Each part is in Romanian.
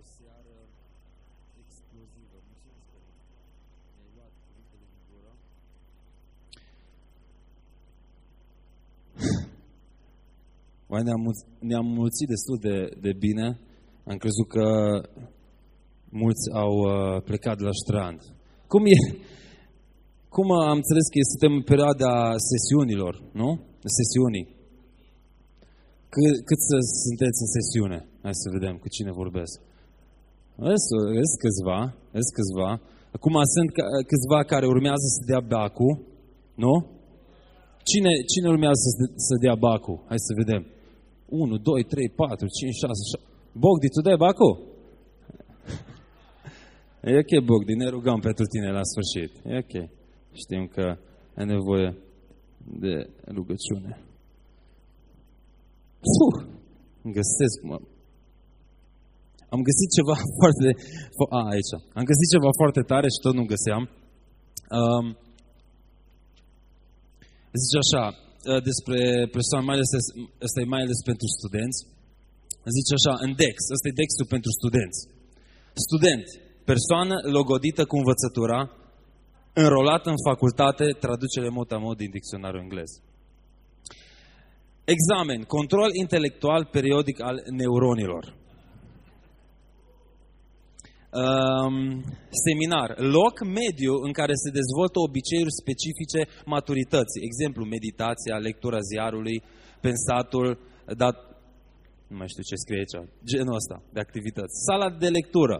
o seară explozivă. Mulțumesc că mi-ai luat cuvintele din gură. Mai ne-am, mulț- ne-am mulțit destul de, de bine. Am crezut că mulți au uh, plecat de la strand. Cum e? Cum am înțeles că suntem în perioada sesiunilor, nu? Sesiunii. Cât, cât să sunteți în sesiune? Hai să vedem cu cine vorbesc. Vezi câțiva, vezi câțiva. Acum sunt ca- câțiva care urmează să dea bacul, nu? Cine, cine urmează să, să dea bacul? Hai să vedem. 1, 2, 3, 4, 5, 6, 7. Bogdi, tu dai bacul? E ok, Bogdi, ne rugăm pentru tine la sfârșit. E ok. Știm că ai nevoie de rugăciune. Puh, găsesc, mă. Am găsit ceva foarte... A, aici. Am găsit ceva foarte tare și tot nu găseam. Um, zice așa, uh, despre persoane, mai ales, ăsta e mai ales pentru studenți. Zice așa, în DEX, ăsta e DEX-ul pentru studenți. Student, persoană logodită cu învățătura, înrolat în facultate, traducere mot-a-mot din dicționarul englez. Examen, control intelectual periodic al neuronilor. Um, seminar, loc mediu în care se dezvoltă obiceiuri specifice maturității. Exemplu, meditația, lectura ziarului, pensatul, dat, nu mai știu ce scrie aici, genul ăsta de activități. Sala de lectură.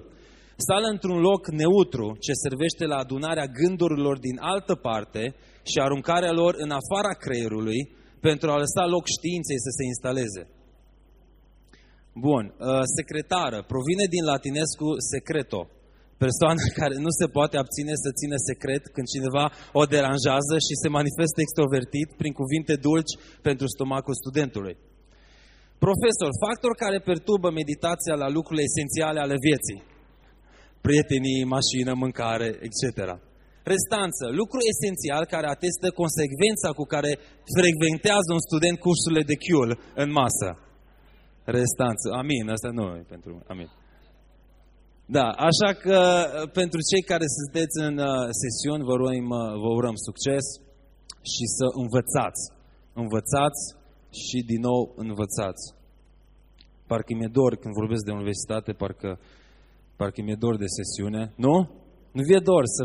Sală într-un loc neutru ce servește la adunarea gândurilor din altă parte și aruncarea lor în afara creierului pentru a lăsa loc științei să se instaleze. Bun. Uh, secretară. Provine din latinescu secreto. Persoană care nu se poate abține să țină secret când cineva o deranjează și se manifestă extrovertit prin cuvinte dulci pentru stomacul studentului. Profesor. Factor care perturbă meditația la lucrurile esențiale ale vieții. Prietenii, mașină, mâncare, etc. Restanță. Lucru esențial care atestă consecvența cu care frecventează un student cursurile de chiul în masă. Restanță. Amin. Asta nu e pentru... Amin. Da, așa că pentru cei care sunteți în uh, sesiuni, vă urăm, uh, vă urăm succes și să învățați. Învățați și din nou învățați. Parcă mi-e dor când vorbesc de universitate, parcă, parcă mi-e dor de sesiune. Nu? Nu vi-e dor să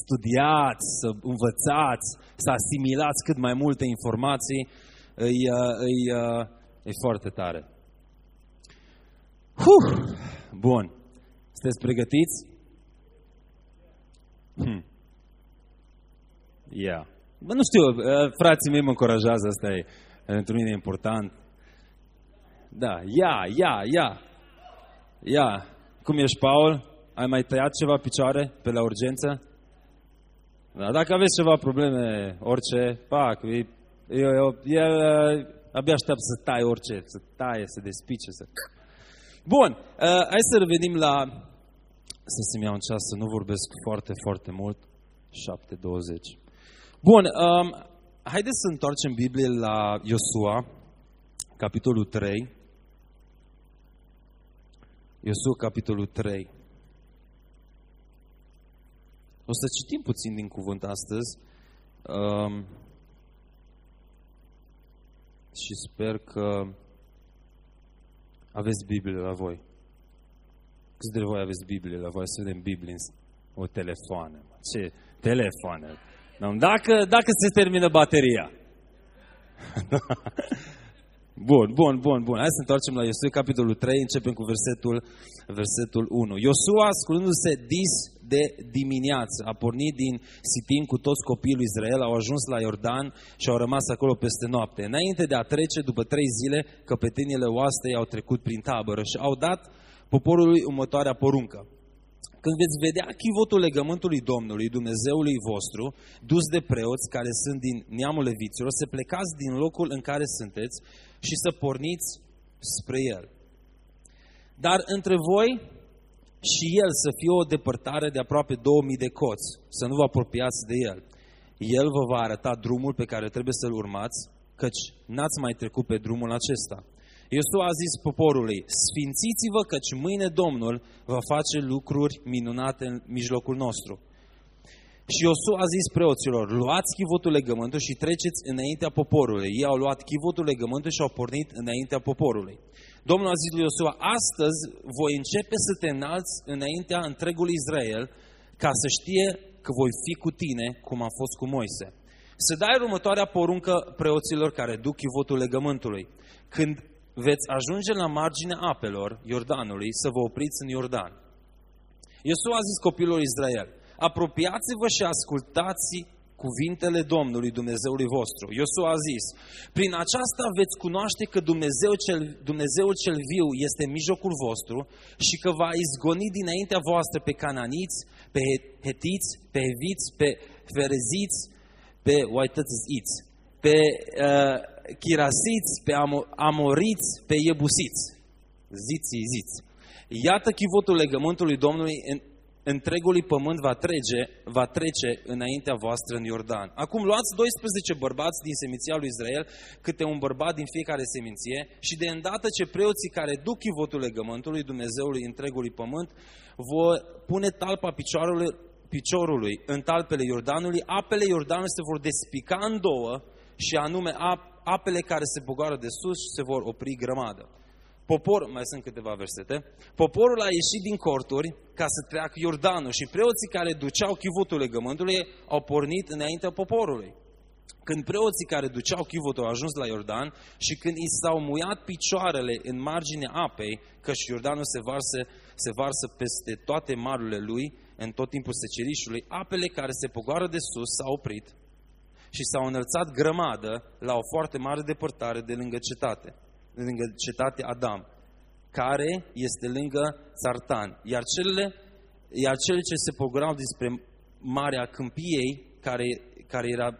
studiați, să învățați, să asimilați cât mai multe informații. Îi, uh, îi, e foarte tare. Huh! Bun. Sunteți pregătiți? Hmm. Yeah. Bă, nu știu, frații mei mă încurajează, asta e pentru mine important. Da, ia, ia, ia. Ia. Cum ești, Paul? Ai mai tăiat ceva picioare pe la urgență? Da, dacă aveți ceva probleme, orice, pac, e, e, e, abia aștept să tai orice, să taie, să despice, să... Bun, uh, hai să revenim la... Să se-mi iau un ceas, să nu vorbesc foarte, foarte mult. 7.20. Bun, um, haideți să întoarcem Biblie la Iosua, capitolul 3. Iosua, capitolul 3. O să citim puțin din cuvânt astăzi. Um, și sper că aveți Biblie la voi. Câți de voi aveți Biblie la voi? Să vedem Biblie în o telefoane. Ce telefoane? Dacă, dacă se termină bateria. Bun, bun, bun, bun. Hai să întoarcem la Iosua, capitolul 3, începem cu versetul, versetul 1. Iosua, sculându-se dis de dimineață, a pornit din Sitim cu toți copiii lui Israel, au ajuns la Iordan și au rămas acolo peste noapte. Înainte de a trece, după trei zile, căpetenile oastei au trecut prin tabără și au dat poporului următoarea poruncă. Când veți vedea chivotul legământului Domnului, Dumnezeului vostru, dus de preoți care sunt din neamul leviților, să plecați din locul în care sunteți și să porniți spre el. Dar între voi și el să fie o depărtare de aproape 2000 de coți, să nu vă apropiați de el. El vă va arăta drumul pe care trebuie să-l urmați, căci n-ați mai trecut pe drumul acesta. Iosua a zis poporului, sfințiți-vă căci mâine Domnul va face lucruri minunate în mijlocul nostru. Și Iosua a zis preoților, luați chivotul legământul și treceți înaintea poporului. Ei au luat chivotul legământul și au pornit înaintea poporului. Domnul a zis lui Iosua, astăzi voi începe să te înalți înaintea întregului Israel ca să știe că voi fi cu tine cum am fost cu Moise. Să dai următoarea poruncă preoților care duc chivotul legământului. Când veți ajunge la marginea apelor Iordanului, să vă opriți în Iordan. Iosua a zis copilul Israel, apropiați-vă și ascultați cuvintele Domnului Dumnezeului vostru. Iosua a zis, prin aceasta veți cunoaște că Dumnezeu cel, Dumnezeul cel viu este în mijlocul vostru și că va izgoni dinaintea voastră pe cananiți, pe hetiți, pe eviți, pe fereziți, pe uitați pe uh, chirasiți, pe amoriți, pe iebusiți. Ziți, ziți. Iată chivotul legământului Domnului în, întregului pământ va trece, va trece înaintea voastră în Iordan. Acum luați 12 bărbați din seminția lui Israel, câte un bărbat din fiecare seminție, și de îndată ce preoții care duc chivotul legământului Dumnezeului întregului pământ, vor pune talpa picioarului, piciorului în talpele Iordanului, apele Iordanului se vor despica în două și anume apele care se bogară de sus și se vor opri grămadă. Popor, mai sunt câteva versete, poporul a ieșit din corturi ca să treacă Iordanul și preoții care duceau chivutul legământului au pornit înaintea poporului. Când preoții care duceau chivutul au ajuns la Iordan și când i s-au muiat picioarele în marginea apei, și Iordanul se varsă, se varsă peste toate marurile lui, în tot timpul secerișului, apele care se pogoară de sus s-au oprit și s-au înălțat grămadă la o foarte mare depărtare de lângă cetate lângă cetatea Adam, care este lângă Sartan. Iar cele, iar cele ce se pogorau despre Marea Câmpiei, care, care era uh,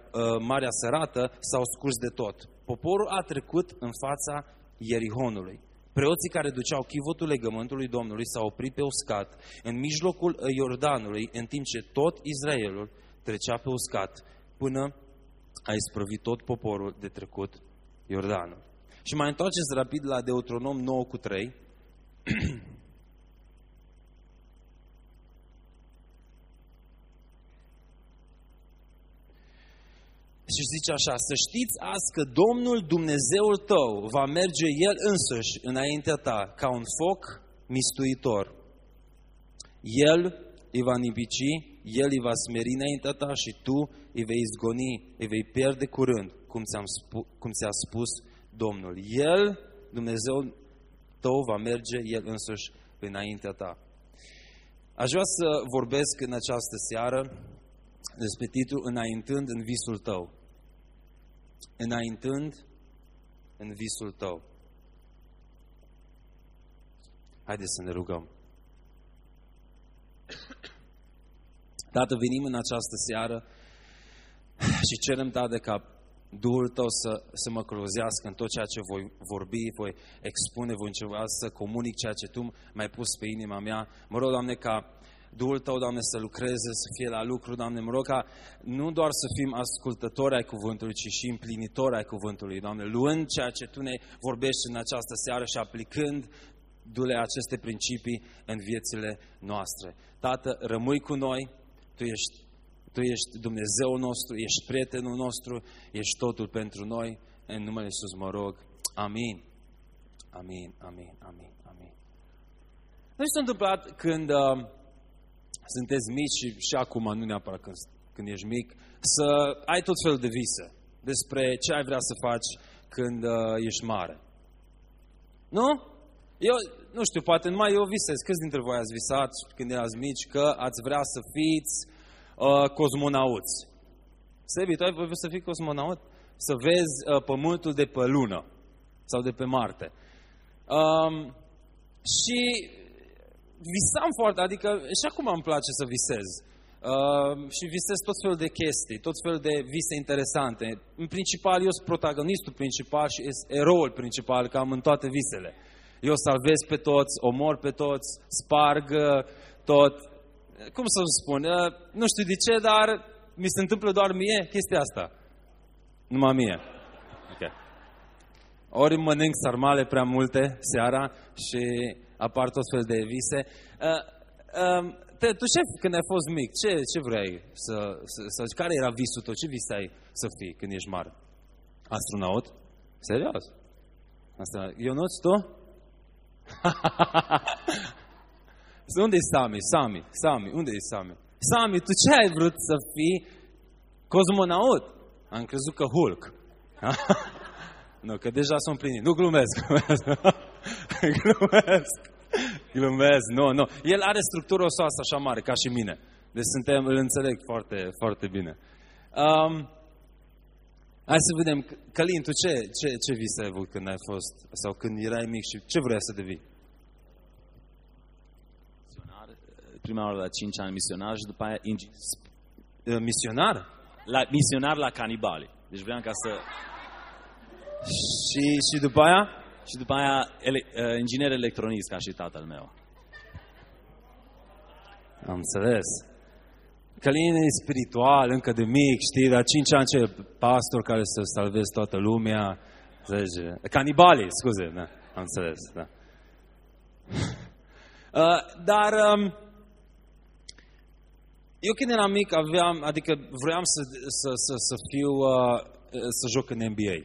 Marea Sărată, s-au scurs de tot. Poporul a trecut în fața Ierihonului. Preoții care duceau chivotul legământului Domnului s-au oprit pe uscat în mijlocul Iordanului, în timp ce tot Israelul trecea pe uscat, până a isprăvit tot poporul de trecut Iordanul. Și mai întoarceți rapid la Deuteronom 9 cu 3. Și zice așa, să știți azi că Domnul Dumnezeul tău va merge El însuși înaintea ta ca un foc mistuitor. El îi va nipici, El îi va smeri înaintea ta și tu îi vei izgoni, îi vei pierde curând, cum, ți-am spu- cum ți-a spus Domnul. El, Dumnezeu tău, va merge El însuși înaintea ta. Aș vrea să vorbesc în această seară despre titlul Înaintând în visul tău. Înaintând în visul tău. Haideți să ne rugăm. Tată, venim în această seară și cerem, Tată, ca Duhul Tău să, să mă călăuzească în tot ceea ce voi vorbi, voi expune, voi încerca să comunic ceea ce Tu m-ai pus pe inima mea. Mă rog, Doamne, ca Duhul Tău, Doamne, să lucreze, să fie la lucru, Doamne, mă rog ca nu doar să fim ascultători ai cuvântului, ci și împlinitori ai cuvântului, Doamne, luând ceea ce Tu ne vorbești în această seară și aplicând dule aceste principii în viețile noastre. Tată, rămâi cu noi, Tu ești tu ești Dumnezeu nostru, ești prietenul nostru, ești totul pentru noi. În numele Iisus mă rog. Amin. Amin, amin, amin, amin. Nu s-a întâmplat când uh, sunteți mici și, și acum, nu neapărat când, când ești mic, să ai tot felul de vise despre ce ai vrea să faci când uh, ești mare. Nu? Eu, nu știu, poate numai eu visez. Câți dintre voi ați visat când erați mici că ați vrea să fiți uh, cosmonauți. Sebi, tu ai vrut să fii cosmonaut? Să vezi uh, pământul de pe lună sau de pe Marte. Um, și visam foarte, adică și acum îmi place să visez. Uh, și visez tot felul de chestii, tot felul de vise interesante. În principal, eu sunt protagonistul principal și eroul principal, cam în toate visele. Eu salvez pe toți, omor pe toți, sparg uh, tot, cum să spun, uh, nu știu de ce, dar mi se întâmplă doar mie chestia asta. Numai mie. Ok. ori mănânc sarmale prea multe seara și apar tot fel de vise. Uh, uh, te, tu ce, când ai fost mic, ce, ce vrei să, să, să, care era visul tău, ce vis ai să fii când ești mare? Astronaut? Serios? Asta, Ionuț, tu? unde e Sami? Sami, Sami, unde e Sami? Sami, tu ce ai vrut să fii cosmonaut? Am crezut că Hulk. nu, că deja sunt plinit. Nu glumesc. glumesc. Glumesc, nu, nu. El are structură osoasă așa mare, ca și mine. Deci suntem, îl înțeleg foarte, foarte bine. Um, hai să vedem, Călin, tu ce, ce, ce vis ai avut când ai fost, sau când erai mic și ce vrei să devii? Misionar, prima oară la 5 ani misionar și după aia ingi... Uh, Misionar? La, misionar la canibali. Deci vreau ca să... Și, și după aia? Și după aia ele, uh, inginer electronist ca și tatăl meu. Am înțeles. Călin e spiritual, încă de mic, știi, la 5 ani ce pastor care să salveze toată lumea. Zice, canibali, scuze, da, am înțeles, da. Uh, dar um, eu când eram mic aveam, adică vreau să, să, să, să fiu, uh, să joc în NBA.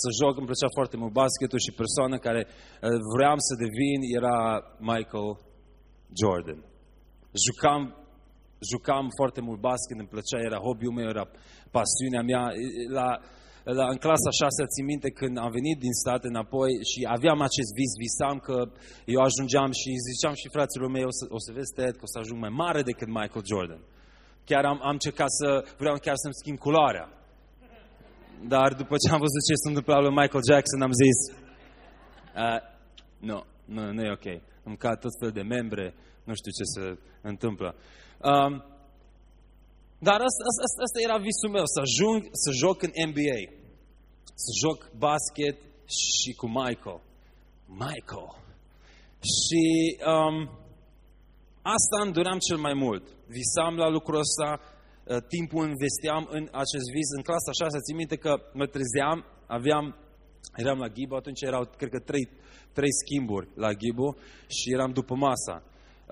Să joc, îmi plăcea foarte mult basketul și persoana care uh, vreau să devin era Michael Jordan. Jucam, jucam foarte mult basket, îmi plăcea, era hobby-ul meu, era pasiunea mea. La, la, în clasa 6, țin minte, când am venit din state înapoi și aveam acest vis, visam că eu ajungeam și ziceam și fraților mei, o să, o să vezi, Ted, că o să ajung mai mare decât Michael Jordan. Chiar am, am încercat să, vreau chiar să-mi schimb culoarea. Dar după ce am văzut ce se întâmpla lui Michael Jackson, am zis, uh, nu, nu, nu e ok. Îmi cad tot fel de membre, nu știu ce se întâmplă. Um, dar asta, asta, asta era visul meu, să ajung să joc în NBA. Să joc basket și cu Michael. Michael. Și um, asta îmi doream cel mai mult. Visam la lucrul ăsta, uh, timpul investeam în acest vis. În clasa 6, țin minte că mă trezeam, aveam, eram la Ghibu, atunci erau, cred că, trei, trei schimburi la Ghibu și eram după masa.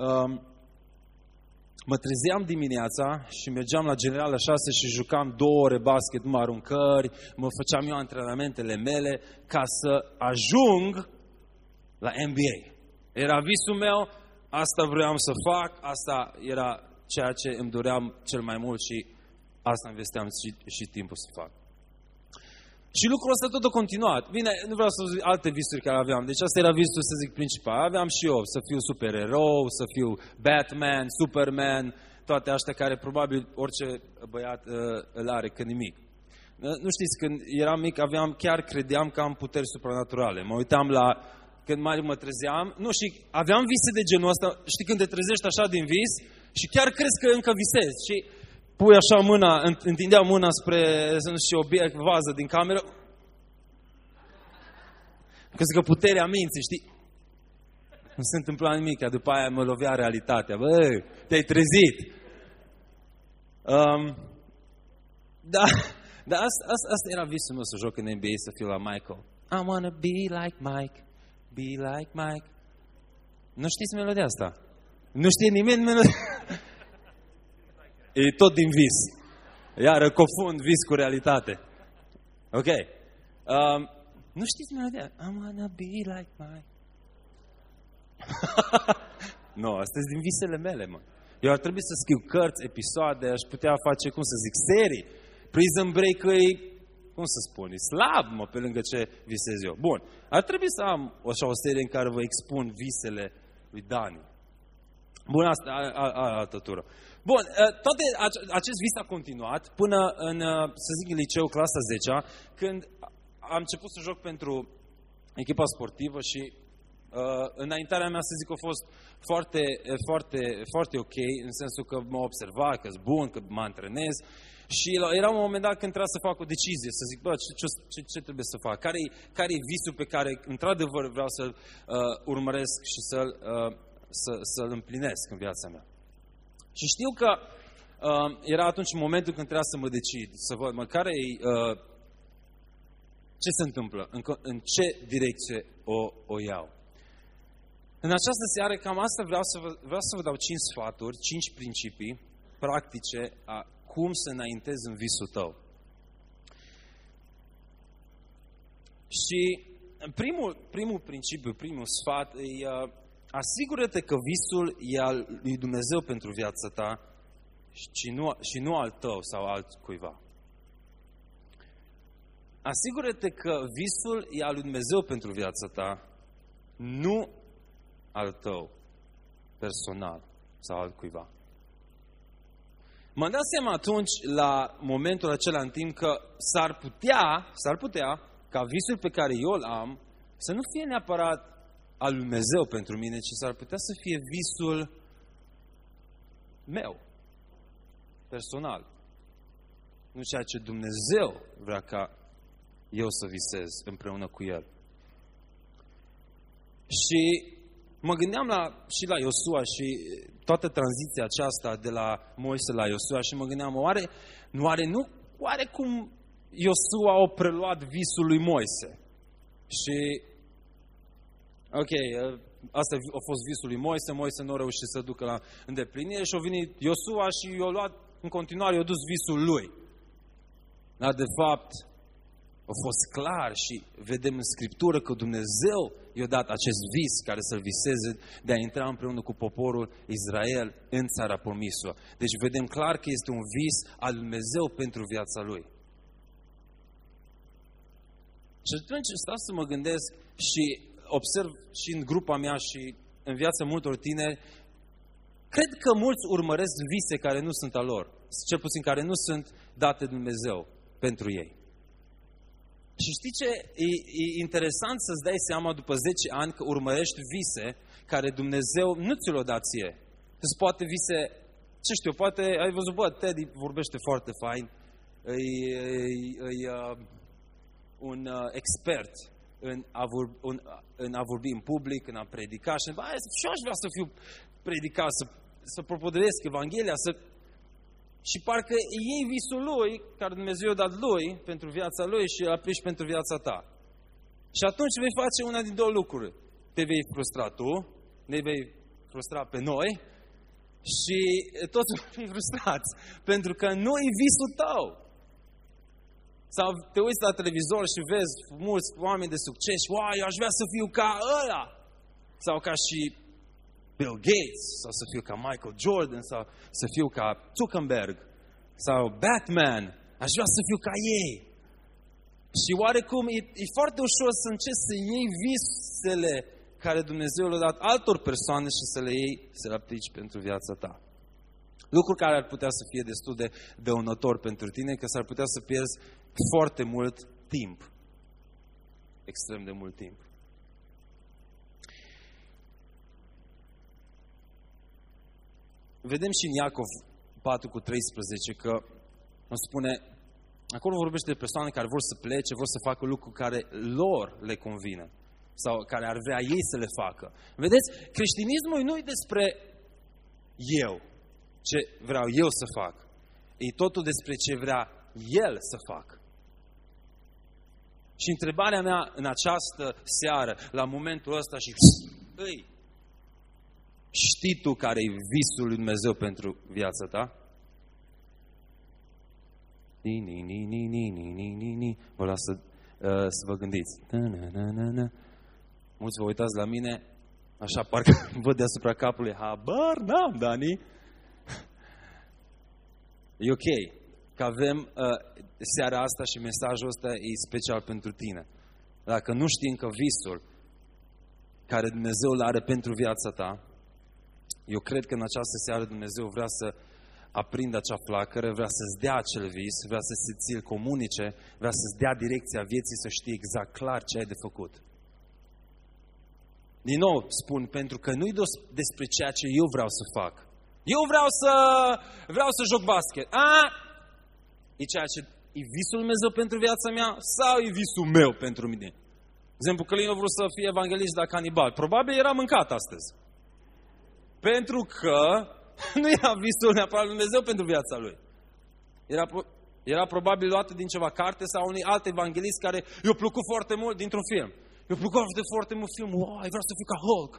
Um, mă trezeam dimineața și mergeam la Generală 6 și jucam două ore basket, numai aruncări, mă făceam eu antrenamentele mele ca să ajung la NBA. Era visul meu, asta vreau să fac, asta era ceea ce îmi doream cel mai mult și asta investeam și, și timpul să fac. Și lucrul ăsta tot a continuat. Bine, nu vreau să zic alte visuri care aveam. Deci asta era visul, să zic, principal. Aveam și eu să fiu supererou, să fiu Batman, Superman, toate astea care probabil orice băiat uh, îl are când nimic. Uh, nu știți, când eram mic, aveam, chiar credeam că am puteri supranaturale. Mă uitam la, când mai mă trezeam, nu, și aveam vise de genul ăsta, știi, când te trezești așa din vis și chiar crezi că încă visezi. Și pui așa mâna, întindeam mâna spre, nu știu, obiect, vază din cameră. Că zic că puterea minții, știi? Nu se întâmpla nimic, după aia mă lovea realitatea. Bă, te-ai trezit. Um, da, da asta, asta, asta era visul meu să joc în NBA, să fiu la Michael. I wanna be like Mike, be like Mike. Nu știți melodia asta? Nu știe nimeni melodia? E tot din vis. Iar confund vis cu realitate. Ok. Um, nu știți melodia? I wanna be like my... nu, no, astea din visele mele, mă. Eu ar trebui să scriu cărți, episoade, aș putea face, cum să zic, serii. Prison Break e, cum să spun, e slab, mă, pe lângă ce visez eu. Bun, ar trebui să am așa o serie în care vă expun visele lui Dani. Bun, asta, a, a, a, altă tură. Bun, toate acest vis a continuat până în, să zic, în liceu, clasa 10 când am început să joc pentru echipa sportivă și uh, înaintarea mea, să zic, a fost foarte, foarte, foarte ok, în sensul că mă observa, că sunt bun, că mă antrenez. Și era un moment dat când trebuia să fac o decizie, să zic, bă, ce, ce, ce trebuie să fac? Care-i, care-i visul pe care, într-adevăr, vreau să-l uh, urmăresc și să-l, uh, să, să-l împlinesc în viața mea? Și știu că uh, era atunci momentul când trebuia să mă decid, să văd, mă, care-i uh, ce se întâmplă? În, co- în ce direcție o, o iau? În această seară, cam asta vreau să vă, vreau să vă dau cinci sfaturi, cinci principii practice a cum să înaintezi în visul tău. Și primul, primul principiu, primul sfat, e, uh, asigură-te că visul e al lui Dumnezeu pentru viața ta și nu, și nu al tău sau alt cuiva. Asigură-te că visul e al lui Dumnezeu pentru viața ta, nu al tău personal sau al cuiva. Mă dat seama atunci, la momentul acela în timp, că s-ar putea, s-ar putea, ca visul pe care eu îl am, să nu fie neapărat al lui Dumnezeu pentru mine, ci s-ar putea să fie visul meu, personal. Nu ceea ce Dumnezeu vrea ca eu să visez împreună cu El. Și mă gândeam la, și la Iosua și toată tranziția aceasta de la Moise la Iosua și mă gândeam, oare, nu oare nu, oare cum Iosua a preluat visul lui Moise? Și, ok, asta a fost visul lui Moise, Moise nu a reușit să ducă la îndeplinire și a venit Iosua și i-a luat în continuare, i-a dus visul lui. Dar de fapt, a fost clar și vedem în Scriptură că Dumnezeu i-a dat acest vis care să-l viseze de a intra împreună cu poporul Israel în țara promisă. Deci vedem clar că este un vis al Dumnezeu pentru viața lui. Și atunci stau să mă gândesc și observ și în grupa mea și în viața multor tineri, cred că mulți urmăresc vise care nu sunt a lor, cel puțin care nu sunt date de Dumnezeu pentru ei. Și știi ce? E, e interesant să-ți dai seama după 10 ani că urmărești vise care Dumnezeu nu ți le-a dat ție. Îți poate vise, ce știu, poate ai văzut, bă, Teddy vorbește foarte fain, e, e, e uh, un uh, expert în a, vorbi, un, în a vorbi în public, în a predica și, bă, și eu aș vrea să fiu predicat, să, să propădăresc Evanghelia, să și parcă iei visul lui, care Dumnezeu i-a dat lui, pentru viața lui și îl aplici pentru viața ta. Și atunci vei face una din două lucruri. Te vei frustra tu, ne vei frustra pe noi și toți vor fi frustrați. Pentru că nu e visul tău. Sau te uiți la televizor și vezi mulți oameni de succes și, wow, eu aș vrea să fiu ca ăla. Sau ca și Bill Gates, sau să fiu ca Michael Jordan, sau să fiu ca Zuckerberg, sau Batman. Aș vrea să fiu ca ei. Și oarecum e, e foarte ușor să încerci să iei visele care Dumnezeu le-a dat altor persoane și să le iei, să le aplici pentru viața ta. Lucru care ar putea să fie destul de dăunător pentru tine, că s-ar putea să pierzi foarte mult timp. Extrem de mult timp. vedem și în Iacov 4 cu 13 că îmi spune, acolo vorbește de persoane care vor să plece, vor să facă lucruri care lor le convine sau care ar vrea ei să le facă. Vedeți, creștinismul nu e despre eu, ce vreau eu să fac. E totul despre ce vrea El să facă. Și întrebarea mea în această seară, la momentul ăsta și îi, Știi tu care e visul lui Dumnezeu pentru viața ta? Ni, ni, ni, ni, ni, ni, ni, ni, ni. Vă las să, uh, să vă gândiți. Na, na, na, na, na. Mulți vă uitați la mine, așa parcă văd deasupra capului, habar n-am, Dani. E ok că avem uh, seara asta și mesajul ăsta e special pentru tine. Dacă nu știi încă visul care Dumnezeu îl are pentru viața ta, eu cred că în această seară Dumnezeu vrea să aprindă acea flacără, vrea să-ți dea acel vis, vrea să se ți-l comunice, vrea să-ți dea direcția vieții, să știi exact clar ce ai de făcut. Din nou spun, pentru că nu-i despre ceea ce eu vreau să fac. Eu vreau să, vreau să joc basket. A, e ceea ce e visul Dumnezeu pentru viața mea sau e visul meu pentru mine? De exemplu, Călin a vrut să fie evanghelist la canibal. Probabil era mâncat astăzi. Pentru că nu era visul neapărat Dumnezeu pentru viața lui. Era Era probabil luată din ceva carte sau unui alt evanghelist care i-a plăcut foarte mult dintr-un film. I-a plăcut foarte, foarte mult film. Wow, ai vrea să fiu ca Hulk.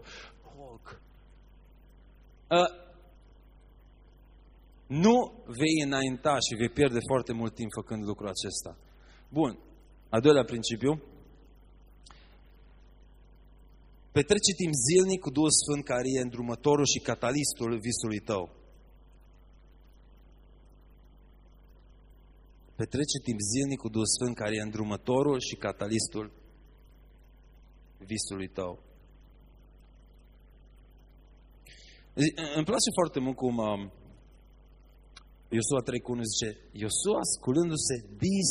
Hulk. Uh, nu vei înainta și vei pierde foarte mult timp făcând lucrul acesta. Bun. A doilea principiu. Petrece timp zilnic cu Duhul Sfânt care e îndrumătorul și catalistul visului tău. Petrece timp zilnic cu Duhul Sfânt care e îndrumătorul și catalistul visului tău. Îmi place foarte mult cum um, Iosua 3 cu 1 zice, Iosua sculându-se dis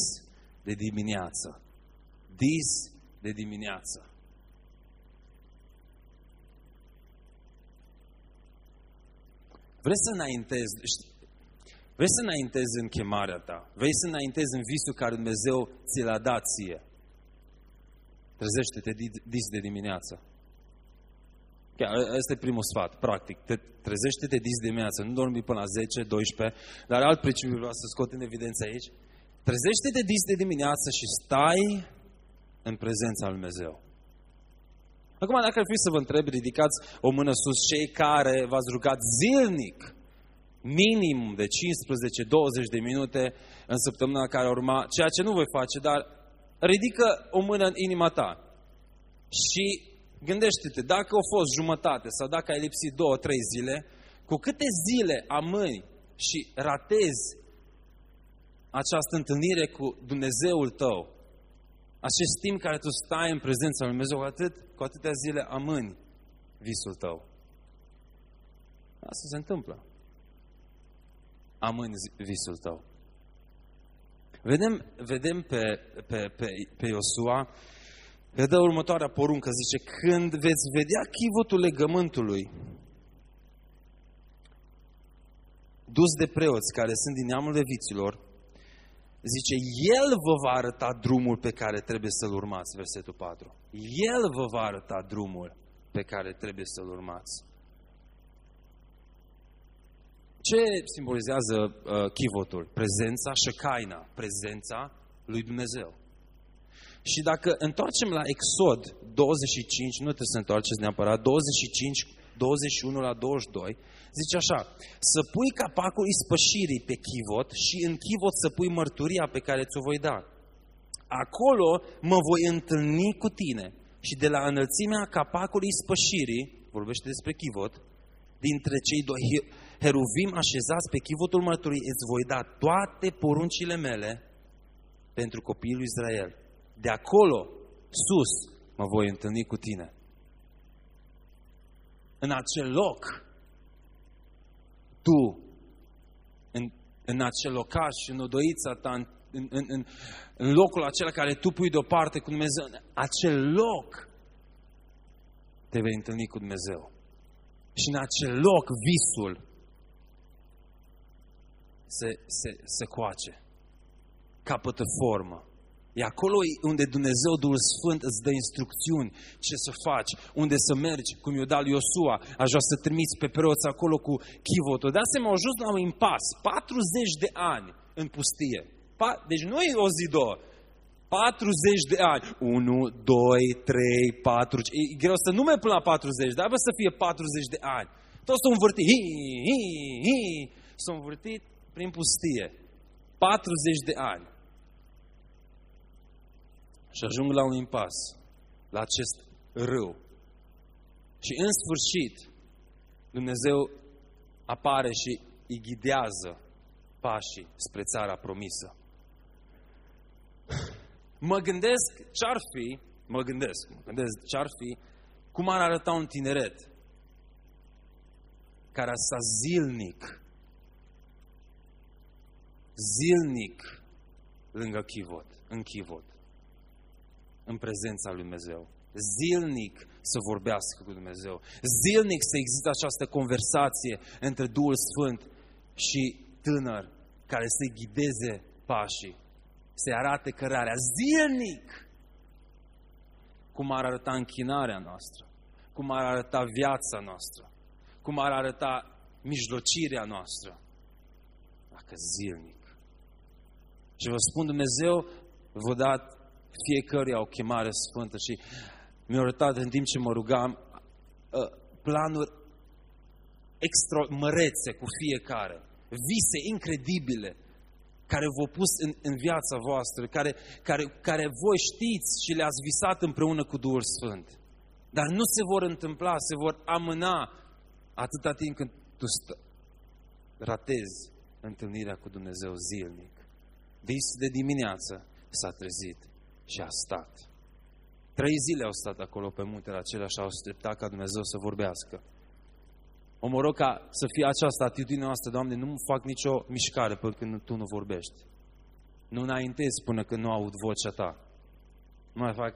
de dimineață. Dis de dimineață. Vrei să înaintezi, vrei să înaintezi în chemarea ta, vrei să înaintezi în visul care Dumnezeu ți l-a dat ție. Trezește-te dis de dimineață. Chiar, ăsta e primul sfat, practic. Te trezește-te dis de dimineață, nu dormi până la 10, 12, dar alt principiu vreau să scot în evidență aici. Trezește-te dis de dimineață și stai în prezența lui Dumnezeu. Acum, dacă ar fi să vă întreb, ridicați o mână sus cei care v-ați rugat zilnic, minim de 15-20 de minute în săptămâna care urma, ceea ce nu voi face, dar ridică o mână în inima ta și gândește-te, dacă au fost jumătate sau dacă ai lipsit două, trei zile, cu câte zile amâni și ratezi această întâlnire cu Dumnezeul tău, acest timp care tu stai în prezența lui Dumnezeu, cu, atât, cu atâtea zile amâni visul tău. Asta se întâmplă. Amâni visul tău. Vedem, vedem pe, pe, pe, pe Iosua le dă următoarea poruncă, zice, când veți vedea chivotul legământului dus de preoți care sunt din neamul leviților, zice, El vă va arăta drumul pe care trebuie să-l urmați, versetul 4. El vă va arăta drumul pe care trebuie să-l urmați. Ce simbolizează uh, chivotul? Prezența șăcaina, prezența lui Dumnezeu. Și dacă întoarcem la Exod 25, nu trebuie să întoarceți neapărat, 25, 21 la 22, zice așa, să pui capacul ispășirii pe chivot și în chivot să pui mărturia pe care ți-o voi da. Acolo mă voi întâlni cu tine și de la înălțimea capacului ispășirii, vorbește despre chivot, dintre cei doi heruvim așezați pe chivotul mărturii, îți voi da toate poruncile mele pentru copiii lui Israel de acolo, sus, mă voi întâlni cu tine. În acel loc, tu, în, în acel locaș, în odoița ta, în, în, în, în locul acela care tu pui deoparte cu Dumnezeu, în acel loc te vei întâlni cu Dumnezeu. Și în acel loc visul se, se, se coace, capătă formă. E acolo unde Dumnezeu, Duhul Sfânt, îți dă instrucțiuni ce să faci, unde să mergi, cum i-o dat Iosua. Aș vrea să trimiți pe preoți acolo cu chivotul. De asemenea, au ajuns la un impas, 40 de ani în pustie. Deci nu e o zi, două. 40 de ani. 1, 2, 3, 4. E greu să nume până la 40, dar să fie 40 de ani. Toți s-au învârtit. Hi, hi, hi. S-au învârtit prin pustie. 40 de ani și ajung la un impas, la acest râu. Și în sfârșit, Dumnezeu apare și îi ghidează pașii spre țara promisă. Mă gândesc ce-ar fi, mă gândesc, mă gândesc ce-ar fi, cum ar arăta un tineret care a stat zilnic, zilnic lângă chivot, în chivot în prezența lui Dumnezeu. Zilnic să vorbească cu Dumnezeu. Zilnic să există această conversație între Duhul Sfânt și tânăr care să-i ghideze pașii, să-i arate cărarea. Zilnic! Cum ar arăta închinarea noastră, cum ar arăta viața noastră, cum ar arăta mijlocirea noastră, dacă zilnic Și vă spun, Dumnezeu vă dat fiecăruia o chemare sfântă și mi-a arătat în timp ce mă rugam uh, planuri extra mărețe cu fiecare, vise incredibile care v-au pus în, în viața voastră, care, care, care voi știți și le-ați visat împreună cu Duhul Sfânt. Dar nu se vor întâmpla, se vor amâna atâta timp când tu stă, ratezi întâlnirea cu Dumnezeu zilnic. Vis de dimineață s-a trezit și a stat. Trei zile au stat acolo pe muntele acela și au așteptat ca Dumnezeu să vorbească. O mă rog ca să fie această atitudine noastră, Doamne, nu fac nicio mișcare până când Tu nu vorbești. Nu înaintez până când nu aud vocea Ta. Nu mai fac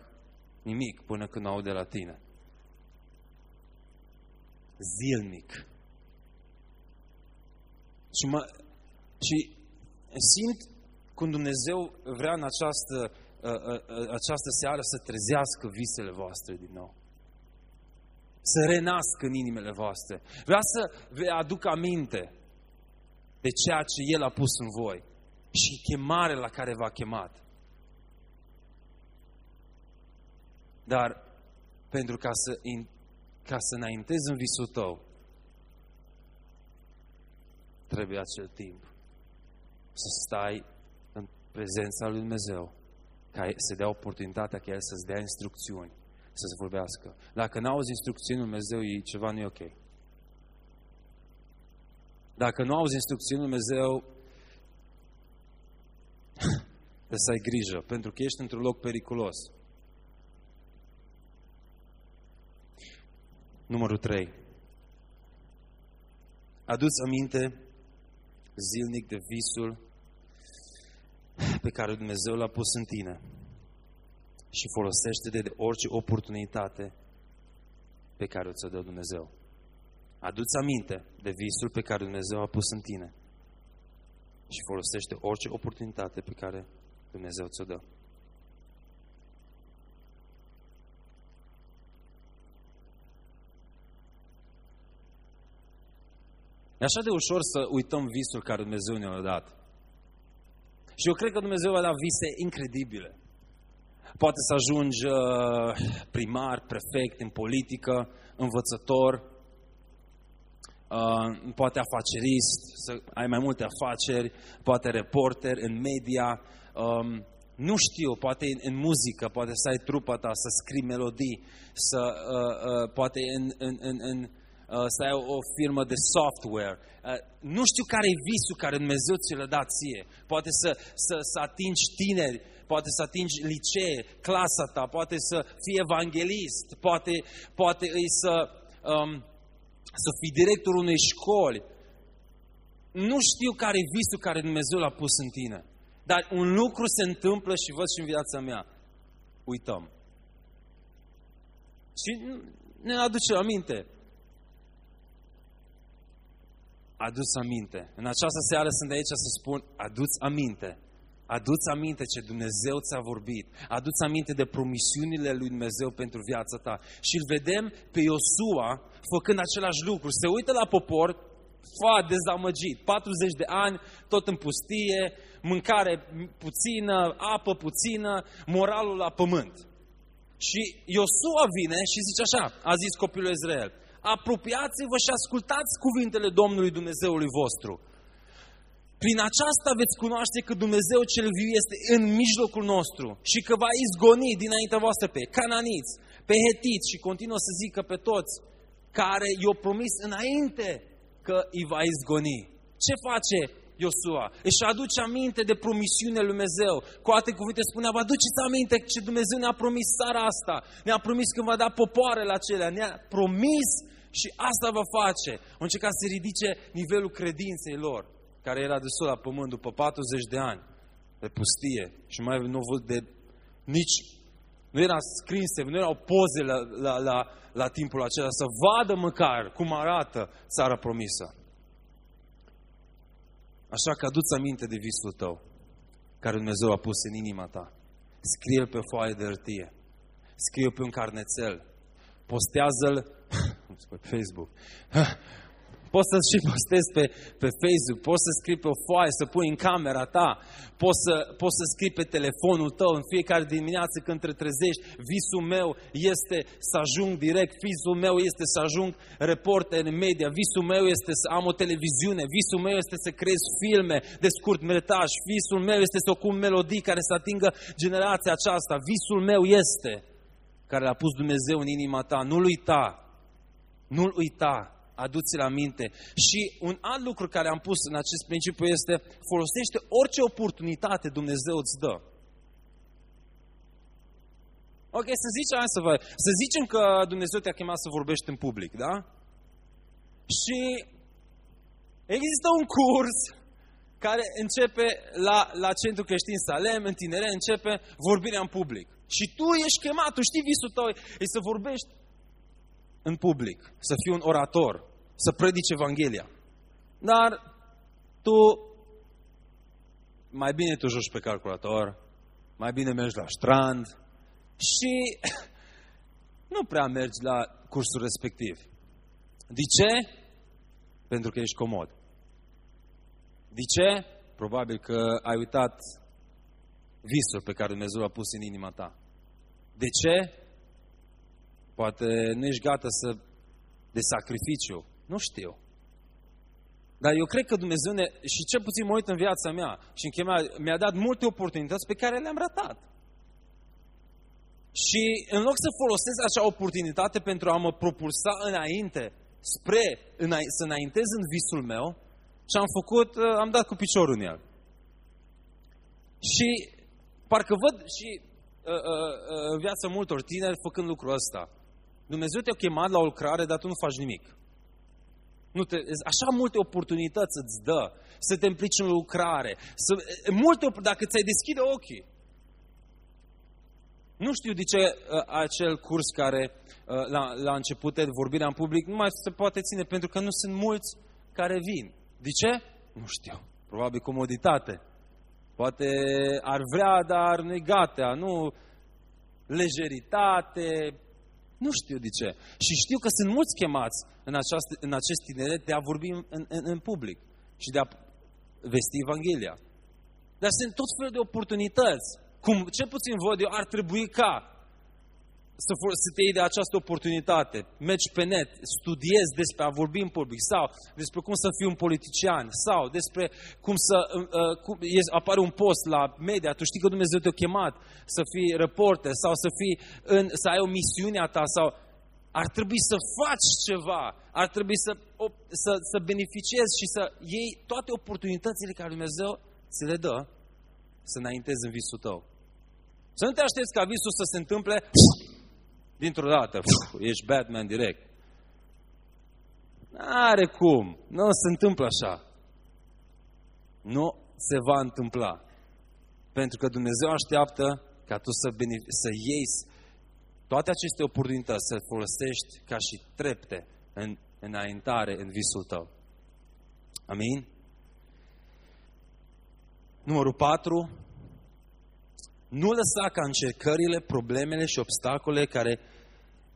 nimic până când aud de la Tine. Zilnic. Și, mă, și simt cum Dumnezeu vrea în această, ă, ă, ă, această seară să trezească visele voastre din nou să renască în inimile voastre. Vreau să vă aduc aminte de ceea ce El a pus în voi și chemare la care v-a chemat. Dar pentru ca să, ca să înaintezi în visul tău, trebuie acel timp să stai în prezența lui Dumnezeu, ca să dea oportunitatea ca El să-ți dea instrucțiuni să se vorbească. Dacă n-auzi instrucțiuni Dumnezeu, e ceva nu e ok. Dacă nu auzi instrucțiuni Dumnezeu, trebuie să ai grijă, pentru că ești într-un loc periculos. Numărul 3. Aduți aminte zilnic de visul pe care Dumnezeu l-a pus în tine și folosește-te de orice oportunitate pe care o ți-o dă Dumnezeu. Aduți aminte de visul pe care Dumnezeu a pus în tine și folosește orice oportunitate pe care Dumnezeu ți-o dă. E așa de ușor să uităm visul care Dumnezeu ne-a dat. Și eu cred că Dumnezeu va da vise incredibile. Poate să ajungi uh, primar, prefect în politică, învățător, uh, poate afacerist, să ai mai multe afaceri, poate reporter în media, um, nu știu, poate în, în muzică, poate să ai trupa ta, să scrii melodii, să, uh, uh, poate în, în, în, în, uh, să ai o firmă de software. Uh, nu știu care e visul care Dumnezeu ți l-a dat ție. Poate să, să, să atingi tineri poate să atingi licee, clasa ta, poate să fii evanghelist, poate, poate îi să, um, să fii directorul unei școli. Nu știu care e visul care Dumnezeu l-a pus în tine. Dar un lucru se întâmplă și văd și în viața mea. Uităm. Și ne aduce aminte. Aduți aminte. În această seară sunt de aici să spun, aduți aminte Aduți aminte ce Dumnezeu ți-a vorbit. Aduți aminte de promisiunile lui Dumnezeu pentru viața ta. Și îl vedem pe Iosua făcând același lucru. Se uită la popor, fa dezamăgit. 40 de ani, tot în pustie, mâncare puțină, apă puțină, moralul la pământ. Și Iosua vine și zice așa, a zis copilul Israel, apropiați-vă și ascultați cuvintele Domnului Dumnezeului vostru. Prin aceasta veți cunoaște că Dumnezeu cel viu este în mijlocul nostru și că va izgoni dinaintea voastră pe cananiți, pe hetiți și continuă să zică pe toți care i-au promis înainte că îi va izgoni. Ce face Iosua? Își aduce aminte de promisiunea lui Dumnezeu. Cu alte cuvinte spunea, vă aduceți aminte ce Dumnezeu ne-a promis țara asta. Ne-a promis că va da popoarele acelea. Ne-a promis și asta va face. Au încercat să ridice nivelul credinței lor care era de sus la pământ după 40 de ani de pustie și mai nu văd de nici, nu era scrinse, nu erau poze la, la, la, la timpul acela, să vadă măcar cum arată țara promisă. Așa că aduți aminte de visul tău, care Dumnezeu a pus în inima ta. Scrie-l pe foaie de hârtie. Scrie-l pe un carnețel. Postează-l pe Facebook. Poți să și postezi pe, pe Facebook, poți să scrii pe o foaie, să pui în camera ta, poți să, poți să scrii pe telefonul tău în fiecare dimineață când te trezești. Visul meu este să ajung direct, visul meu este să ajung reporter în media, visul meu este să am o televiziune, visul meu este să creez filme de scurt metraj, visul meu este să ocup melodii care să atingă generația aceasta, visul meu este care l-a pus Dumnezeu în inima ta, nu-l uita, nu-l uita, aduți-l aminte. Și un alt lucru care am pus în acest principiu este folosește orice oportunitate Dumnezeu îți dă. Ok, să zicem, să, vă, să zicem că Dumnezeu te-a chemat să vorbești în public, da? Și există un curs care începe la, la Centru Creștin Salem, în tinere, începe vorbirea în public. Și tu ești chemat, tu știi visul tău, e să vorbești în public, să fii un orator, să predici Evanghelia. Dar tu, mai bine tu joci pe calculator, mai bine mergi la strand și nu prea mergi la cursul respectiv. De ce? Pentru că ești comod. De ce? Probabil că ai uitat visul pe care Dumnezeu l-a pus în inima ta. De ce? Poate nu ești gata să, de sacrificiu. Nu știu. Dar eu cred că Dumnezeu ne, și cel puțin mă uit în viața mea și în chemea, mi-a dat multe oportunități pe care le-am ratat. Și în loc să folosesc acea oportunitate pentru a mă propulsa înainte, spre să înaintez în visul meu, ce am făcut, uh, am dat cu piciorul în el. Și parcă văd și uh, uh, uh, viața multor tineri făcând lucrul ăsta. Dumnezeu te-a chemat la o lucrare, dar tu nu faci nimic. Nu te, așa multe oportunități îți dă să te implici în lucrare. Să, multe, dacă ți-ai deschide ochii. Nu știu de ce uh, acel curs care uh, la, la început de vorbirea în public nu mai se poate ține, pentru că nu sunt mulți care vin. De ce? Nu știu. Probabil comoditate. Poate ar vrea, dar nu-i gata. Nu lejeritate, nu știu de ce. Și știu că sunt mulți chemați în, această, în acest tineret de a vorbi în, în, în public și de a vesti Evanghelia. Dar sunt tot felul de oportunități. Cum, cel puțin văd eu, ar trebui ca să, să te iei de această oportunitate. Mergi pe net, studiezi despre a vorbi în public sau despre cum să fii un politician sau despre cum să uh, uh cum, apare un post la media. Tu știi că Dumnezeu te-a chemat să fii reporter sau să, fii în, să ai o misiune a ta sau ar trebui să faci ceva, ar trebui să, să, să beneficiezi și să iei toate oportunitățile care Dumnezeu ți le dă să înaintezi în visul tău. Să nu te aștepți ca visul să se întâmple dintr-o dată, pf, ești Batman direct. Are cum, nu se întâmplă așa. Nu se va întâmpla. Pentru că Dumnezeu așteaptă ca tu să, să iei toate aceste oportunități, să folosești ca și trepte în înaintare în visul tău. Amin? Numărul 4, nu lăsa ca încercările, problemele și obstacole care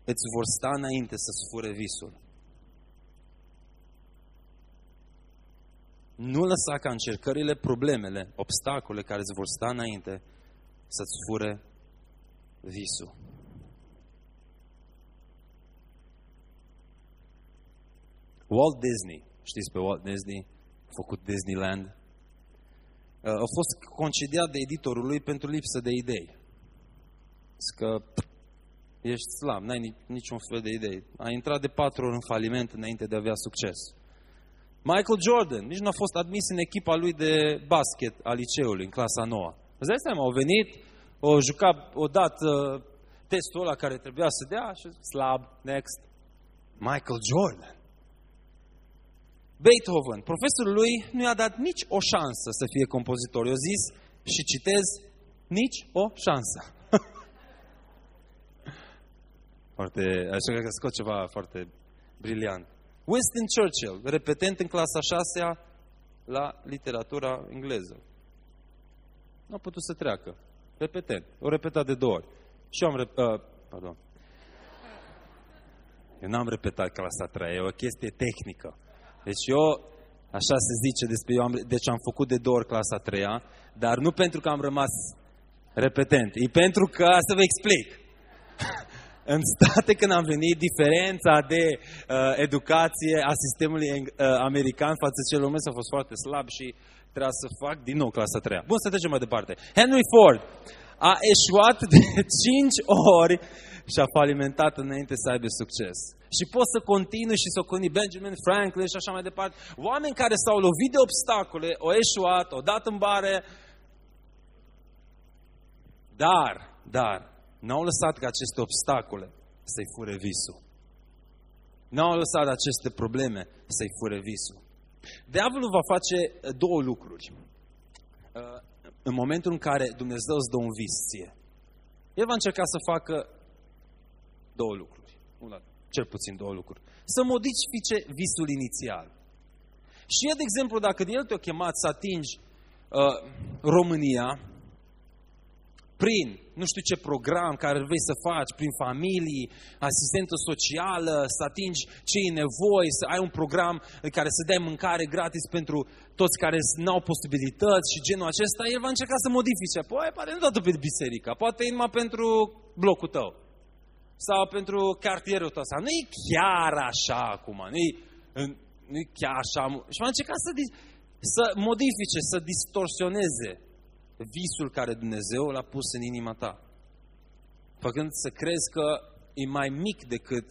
îți vor sta înainte să-ți fure visul. Nu lăsa ca încercările, problemele, obstacole care îți vor sta înainte să-ți fure visul. Walt Disney, știți pe Walt Disney, a făcut Disneyland, a fost concediat de editorul lui pentru lipsă de idei. Zic că ești slab, n-ai niciun fel de idei. A intrat de patru ori în faliment înainte de a avea succes. Michael Jordan nici nu a fost admis în echipa lui de basket a liceului, în clasa noua. Îți dai seama, au venit, au jucat, o dat uh, testul ăla care trebuia să dea și slab, next. Michael Jordan. Beethoven, profesorul lui nu i-a dat nici o șansă să fie compozitor. I-a zis și citez, nici o șansă. foarte, așa că scot ceva foarte briliant. Winston Churchill, repetent în clasa 6 la literatura engleză. Nu a putut să treacă. Repetent. O repetat de două ori. Și eu am... Rep- uh, pardon. Eu n-am repetat clasa 3, e o chestie tehnică. Deci eu, așa se zice despre eu, am, deci am făcut de două ori clasa a treia, dar nu pentru că am rămas repetent, e pentru că, să vă explic. în state când am venit, diferența de uh, educație a sistemului uh, american față de cel românesc a fost foarte slab și trebuia să fac din nou clasa a treia. Bun, să trecem mai departe. Henry Ford a eșuat de 5 ori și a falimentat înainte să aibă succes. Și pot să continui și să continui Benjamin Franklin și așa mai departe. Oameni care s-au lovit de obstacole, au eșuat, au dat în bare, dar, dar, n-au lăsat ca aceste obstacole să-i fure visul. N-au lăsat aceste probleme să-i fure visul. Diavolul va face două lucruri. Uh, în momentul în care Dumnezeu îți dă un vis ție, el va încerca să facă două lucruri. Una, cel puțin două lucruri. Să modifice visul inițial. Și e, de exemplu, dacă el te-a chemat să atingi uh, România, prin nu știu ce program care vrei să faci, prin familii, asistentă socială, să atingi ce e nevoie, să ai un program în care să dai mâncare gratis pentru toți care nu au posibilități și genul acesta, el va încerca să modifice. Păi, poate nu toată pe biserică, poate numai pentru blocul tău sau pentru cartierul tău. Sau nu e chiar așa acum, nu e, nu e chiar așa. Și va încerca să, să modifice, să distorsioneze visul care Dumnezeu l-a pus în inima ta. Făcând să crezi că e mai mic decât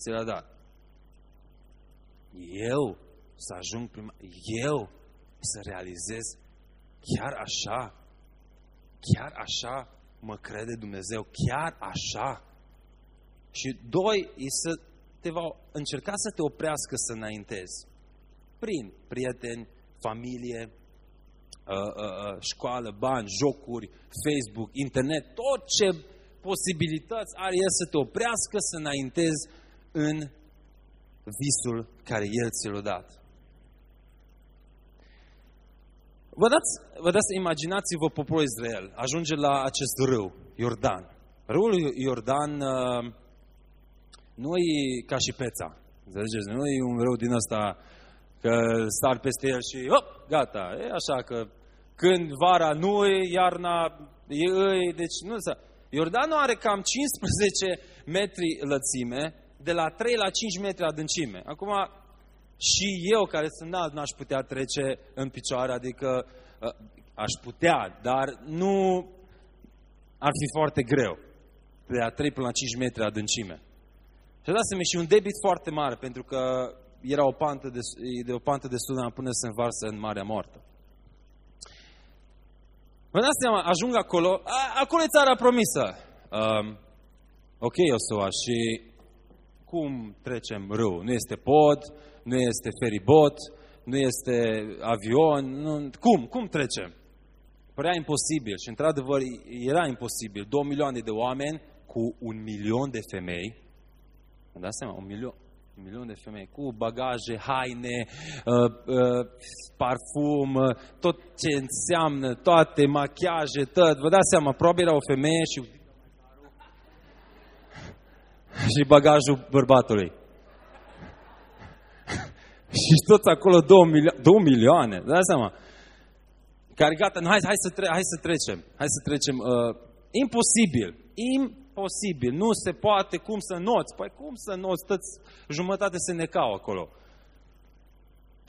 ți l-a dat. Eu să ajung prima, eu să realizez chiar așa, chiar așa mă crede Dumnezeu, chiar așa. Și doi, e să te va încerca să te oprească să înaintezi. Prin prieteni, familie, Uh, uh, uh, școală, bani, jocuri, Facebook, internet, tot ce posibilități are el să te oprească să înaintezi în visul care El ți l-a dat. Vă dați, vă dați imaginați-vă poporul Israel, ajunge la acest râu, Iordan. Râul Iordan uh, nu e ca și peța, înțelegeți? Nu e un râu din ăsta că sar peste el și hop, gata. E așa că când vara nu e, iarna e îi, deci nu să... Iordanul are cam 15 metri lățime, de la 3 la 5 metri adâncime. Acum, și eu care sunt înalt n-aș putea trece în picioare, adică ă, aș putea, dar nu ar fi foarte greu. De la 3 până la 5 metri adâncime. Și dați-mi și un debit foarte mare, pentru că era o pantă de, de o pantă destul de până să învarsă în Marea Moartă. Vă dați seama, ajung acolo, a, acolo e țara promisă. Um, ok, Iosua, și cum trecem râu? Nu este pod, nu este feribot, nu este avion, nu, cum? Cum trecem? Părea imposibil și într-adevăr era imposibil. Două milioane de oameni cu un milion de femei. Vă dați seama, un milion, un milion de femei cu bagaje, haine, uh, uh, parfum, uh, tot ce înseamnă, toate, machiaje, tot. Vă dați seama, probabil era o femeie și și bagajul bărbatului. și toți acolo două, milio două milioane, vă dați seama. Care gata, hai, hai, să, tre hai să trecem, hai să trecem. Uh, imposibil, imposibil posibil, nu se poate, cum să noți? Păi cum să noți? Tăți jumătate se necau acolo.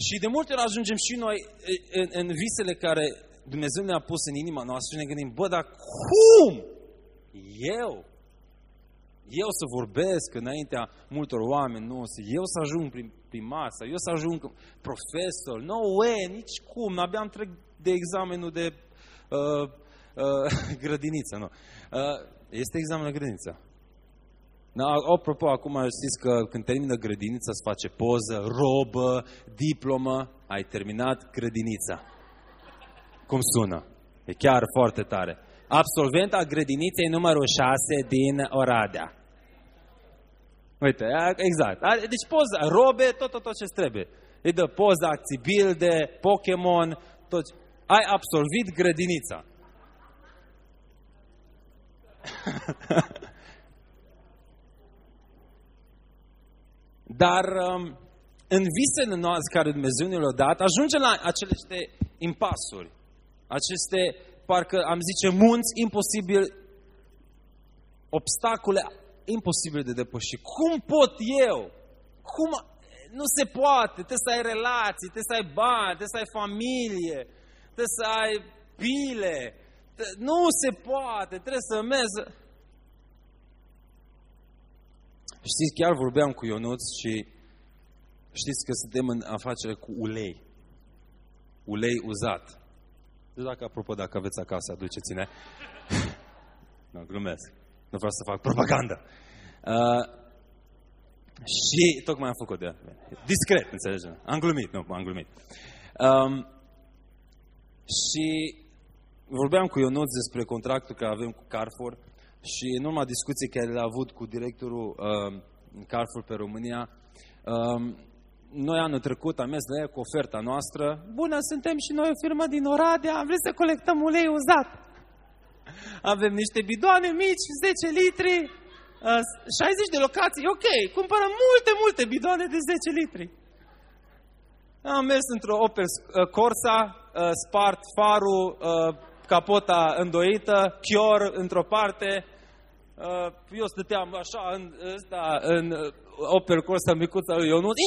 Și de multe ori ajungem și noi în, în visele care Dumnezeu ne-a pus în inima noastră și ne gândim, bă, dar cum? Eu? Eu să vorbesc înaintea multor oameni, nu, eu să ajung prin, prin masă, eu să ajung profesor, no way, nici cum, abia am trec de examenul de uh, uh, grădiniță, nu. Uh, este examen la grădiniță. Da, apropo, acum știți că când termină grădinița se face poză, robă, diplomă, ai terminat grădinița. Cum sună? E chiar foarte tare. Absolvent al grădiniței numărul 6 din Oradea. Uite, exact. Deci poza, robe, tot, tot, tot ce trebuie. Îi dă poza, acții, bilde, Pokémon, tot. Ai absolvit grădinița. Dar um, în visele noastre care Dumnezeu ne le-a dat, ajungem la aceste impasuri, aceste, parcă am zice, munți imposibil, obstacole imposibil de depășit. Cum pot eu? Cum? Nu se poate. Trebuie să ai relații, trebuie să ai bani, trebuie să ai familie, trebuie să ai pile. Nu se poate, trebuie să mergi. Știți, chiar vorbeam cu Ionuț și știți că suntem în afacere cu ulei. Ulei uzat. Nu dacă, apropo, dacă aveți acasă, aduceți-ne. nu, glumesc. Nu vreau să fac propagandă. Uh, și tocmai am făcut de Discret, înțelegem. Am glumit, nu, am glumit. Um, și vorbeam cu Ionuț despre contractul care avem cu Carrefour și în urma discuției care le-a avut cu directorul uh, Carrefour pe România, um, noi anul trecut am mers la ea cu oferta noastră. Bună, suntem și noi o firmă din Oradea, am vrut să colectăm ulei uzat. Avem niște bidoane mici, 10 litri, 60 uh, de locații, ok, cumpărăm multe, multe bidoane de 10 litri. Am mers într-o Opel uh, Corsa, uh, spart farul, capota îndoită, chior într-o parte. Eu stăteam așa în, ăsta, în Opel Corsa micuța lui Ionut.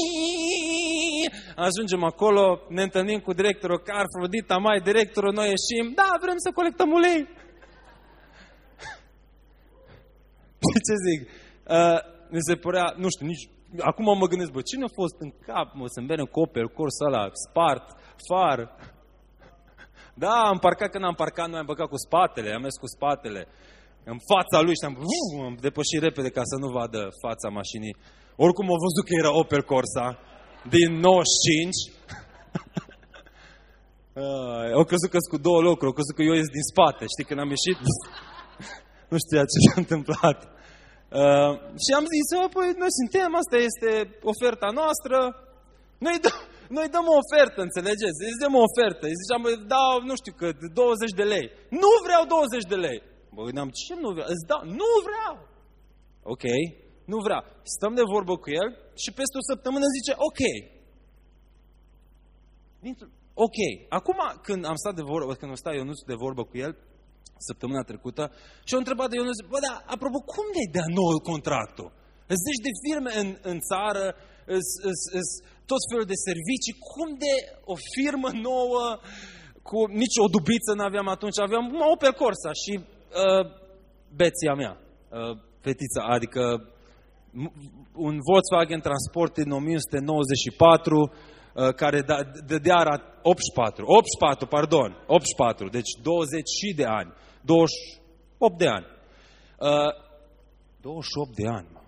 Ajungem acolo, ne întâlnim cu directorul Carrefour, Dita Mai, directorul, noi ieșim. Da, vrem să colectăm ulei. ce zic? Uh, mi se părea, nu știu, nici... Acum mă gândesc, bă, cine a fost în cap, mă, să-mi vene copel, corsa ăla, spart, far? Da, am parcat când am parcat, noi am băgat cu spatele, am mers cu spatele în fața lui și am, uh, am depășit repede ca să nu vadă fața mașinii. Oricum au văzut că era Opel Corsa din 95. uh, au crezut că cu două locuri, au crezut că eu ies din spate. Știi, când am ieșit, nu știa ce s-a întâmplat. Uh, și am zis, oh, păi noi suntem, asta este oferta noastră, noi, dă, noi dăm o ofertă, înțelegeți? Îi dăm o ofertă. Îi ziceam, dau, nu știu cât, 20 de lei. Nu vreau 20 de lei. Bă, gândeam, ce nu vreau? Îți dau, nu vreau. Ok, nu vreau. Stăm de vorbă cu el și peste o săptămână zice, ok. Ok. Acum, când am stat de vorbă, când am stat eu nu de vorbă cu el, săptămâna trecută și au întrebat de Ionuț, bă, dar apropo, cum de-ai dea nou contractul? Îți zici de firme în, în țară, îți, îți, îți, tot felul de servicii, cum de o firmă nouă, cu nici o dubiță nu aveam atunci, aveam un Opel Corsa și uh, beția mea, uh, fetița, adică un Volkswagen Transport din 1994, Uh, care da, dădea 84, 84, pardon, 84, deci 20 și de ani, 28 de ani. 28 uh, de ani, mă.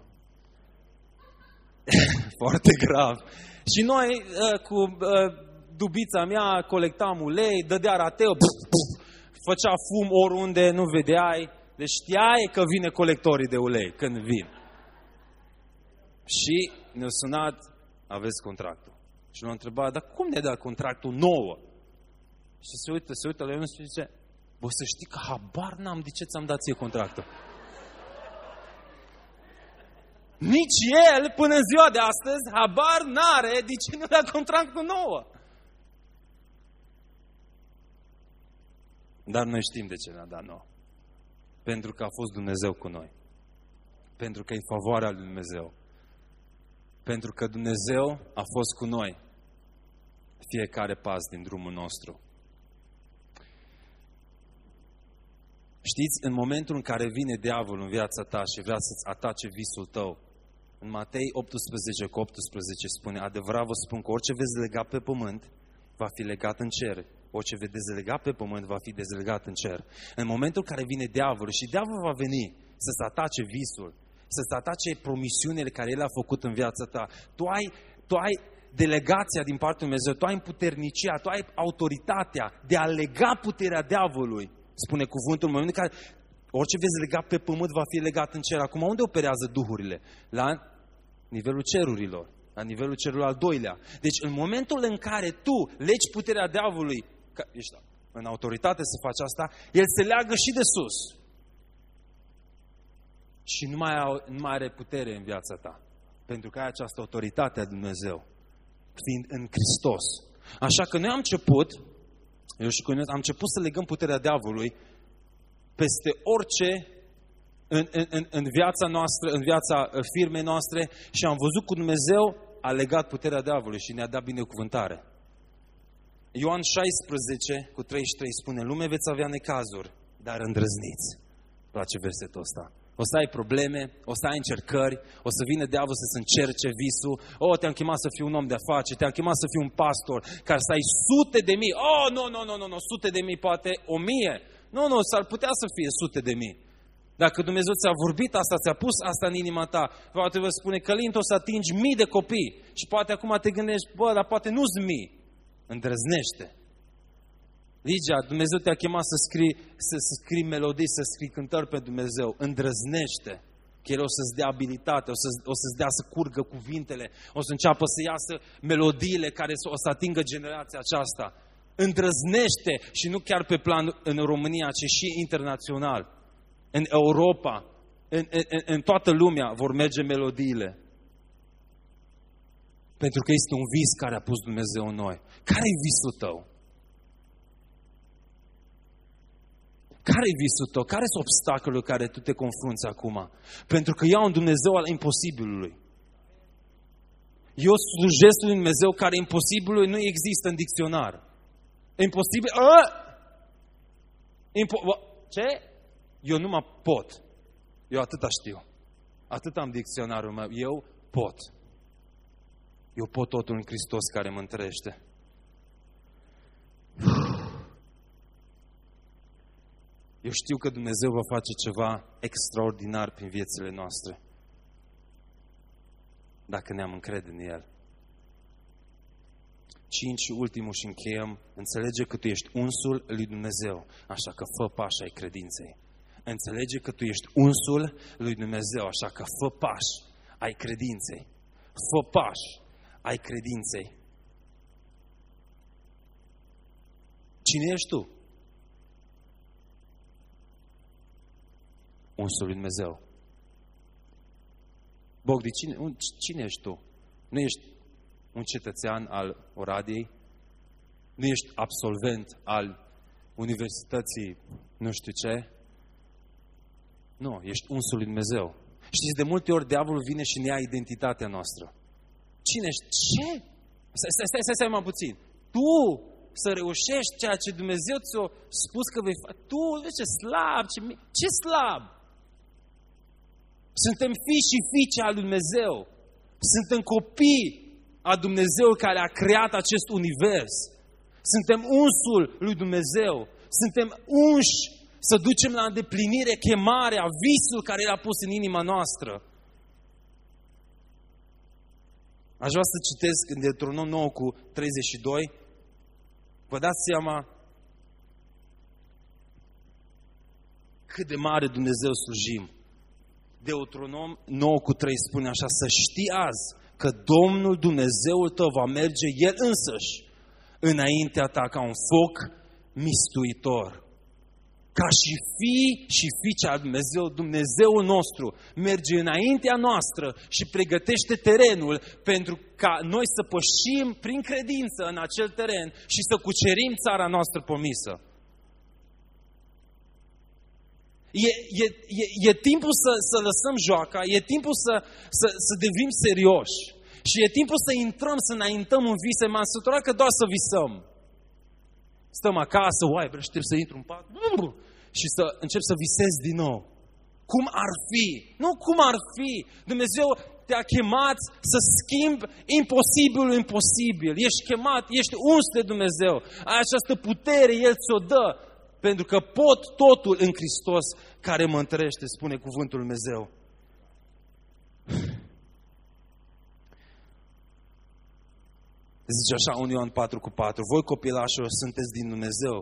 Foarte grav. Și noi uh, cu dubița mea colectam ulei, dădea rateu, puf, puf, făcea fum oriunde, nu vedeai. Deci știai că vine colectorii de ulei când vin. Și ne-a sunat, aveți contractul. Și l-a întrebat, dar cum ne da contractul nouă? Și se uită, se uită la el și zice, bă, să știi că habar n-am de ce ți-am dat ție contractul. Nici el, până în ziua de astăzi, habar n-are de ce nu da contractul nouă. Dar noi știm de ce ne-a dat nouă. Pentru că a fost Dumnezeu cu noi. Pentru că e favoarea lui Dumnezeu. Pentru că Dumnezeu a fost cu noi fiecare pas din drumul nostru. Știți, în momentul în care vine diavolul în viața ta și vrea să-ți atace visul tău, în Matei 18 cu 18 spune, adevărat vă spun că orice veți lega pe pământ, va fi legat în cer. Orice veți dezlega pe pământ, va fi dezlegat în cer. În momentul în care vine diavolul și diavolul va veni să-ți atace visul, să-ți atace promisiunile care El a făcut în viața ta, tu ai, tu ai delegația din partea lui Dumnezeu, tu ai împuternicia, tu ai autoritatea de a lega puterea diavolului, spune cuvântul în momentul în care orice vezi legat pe pământ va fi legat în cer. Acum, unde operează duhurile? La nivelul cerurilor, la nivelul cerului al doilea. Deci, în momentul în care tu legi puterea diavolului, că ești în autoritate să faci asta, el se leagă și de sus. Și nu mai, au, nu mai are putere în viața ta. Pentru că ai această autoritate a Dumnezeu fiind în Hristos. Așa că noi am început, eu și cu noi, am început să legăm puterea diavolului peste orice în, în, în viața noastră, în viața uh, firmei noastre și am văzut cum Dumnezeu a legat puterea diavolului și ne-a dat binecuvântare. Ioan 16 cu 33 spune, lume veți avea necazuri, dar îndrăzniți. Place versetul ăsta. O să ai probleme, o să ai încercări, o să vină diavolul să-ți încerce visul. Oh, te-am chemat să fii un om de afaceri, te-am chemat să fii un pastor, care să ai sute de mii. Oh, nu, nu, nu, nu, nu, sute de mii, poate o mie. Nu, nu, s-ar putea să fie sute de mii. Dacă Dumnezeu ți-a vorbit asta, ți-a pus asta în inima ta, poate vă spune, Călin, o să atingi mii de copii. Și poate acum te gândești, bă, dar poate nu-ți mii. Îndrăznește. Ligia, Dumnezeu te-a chemat să scrii, să, să scrii melodii, să scrii cântări pe Dumnezeu. Îndrăznește. Că El o să-ți dea abilitate, o, să, o să-ți dea să curgă cuvintele, o să înceapă să iasă melodiile care o să atingă generația aceasta. Îndrăznește și nu chiar pe plan în România, ci și internațional. În Europa, în, în, în toată lumea vor merge melodiile. Pentru că este un vis care a pus Dumnezeu în noi. Care e visul tău? Care e visul tău? Care sunt obstacolele care tu te confrunți acum? Pentru că eu am un Dumnezeu al imposibilului. Eu slujesc lui Dumnezeu care imposibilul nu există în dicționar. Imposibil... A! Impo... Ce? Eu nu mă pot. Eu atâta știu. Atât am dicționarul meu. Eu pot. Eu pot totul în Hristos care mă întărește. Eu știu că Dumnezeu va face ceva extraordinar prin viețile noastre. Dacă ne-am încredere în El. Cinci și ultimul și încheiem. Înțelege că tu ești unsul lui Dumnezeu, așa că fă pași ai credinței. Înțelege că tu ești unsul lui Dumnezeu, așa că fă pași ai credinței. Fă pași ai credinței. Cine ești tu? unsul lui Dumnezeu. Bogdi, cine, un, cine ești tu? Nu ești un cetățean al Oradiei? Nu ești absolvent al universității nu știu ce? Nu, ești unsul lui Dumnezeu. Știți, de multe ori diavolul vine și ne ia identitatea noastră. Cine ești? Ce? Stai, stai, stai, stai, stai mai puțin. Tu să reușești ceea ce Dumnezeu ți-a spus că vei face. Tu, vezi ce slab, ce, ce slab. Suntem fii și fiice al Lui Dumnezeu. Suntem copii a Dumnezeu care a creat acest univers. Suntem unsul lui Dumnezeu. Suntem unși să ducem la îndeplinire chemarea, visul care l-a pus în inima noastră. Aș vrea să citesc în Deuteronom 9 cu 32. Vă dați seama cât de mare Dumnezeu slujim. Deuteronom 9 cu 3 spune așa, să știi azi că Domnul Dumnezeul tău va merge El însăși înaintea ta ca un foc mistuitor. Ca și fi și fiice al Dumnezeu, Dumnezeul nostru merge înaintea noastră și pregătește terenul pentru ca noi să pășim prin credință în acel teren și să cucerim țara noastră promisă. E, e, e, e timpul să, să lăsăm joaca, e timpul să, să, să devenim serioși. Și e timpul să intrăm, să înaintăm în vise. M-am săturat că doar să visăm. Stăm acasă, uai, vreau trebuie să intru în pat. Și să încep să visez din nou. Cum ar fi? Nu cum ar fi. Dumnezeu te-a chemat să schimbi imposibilul imposibil. Ești chemat, ești uns de Dumnezeu. Ai această putere, El ți-o dă. Pentru că pot totul în Hristos care mă întărește, spune cuvântul Dumnezeu. Zice așa un Ioan 4 cu 4. Voi copilașilor sunteți din Dumnezeu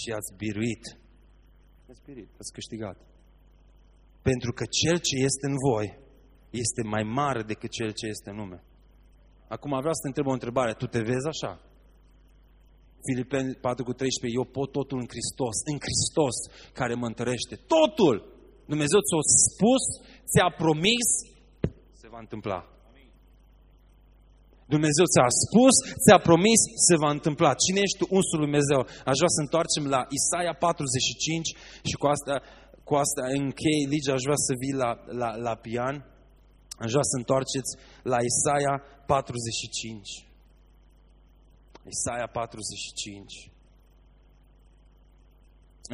și ați biruit. Ați biruit, ați câștigat. Pentru că cel ce este în voi este mai mare decât cel ce este în lume. Acum vreau să te întreb o întrebare. Tu te vezi așa? Filipeni 4 cu 13, eu pot totul în Hristos, în Hristos care mă întărește. Totul! Dumnezeu ți-a spus, ți-a promis, se va întâmpla. Dumnezeu ți-a spus, ți-a promis, se va întâmpla. Cine ești tu, unsul lui Dumnezeu? Aș vrea să întoarcem la Isaia 45 și cu asta, cu asta închei, Ligia, aș vrea să vii la, la, la pian. Aș vrea să întoarceți la Isaia 45. Isaia 45.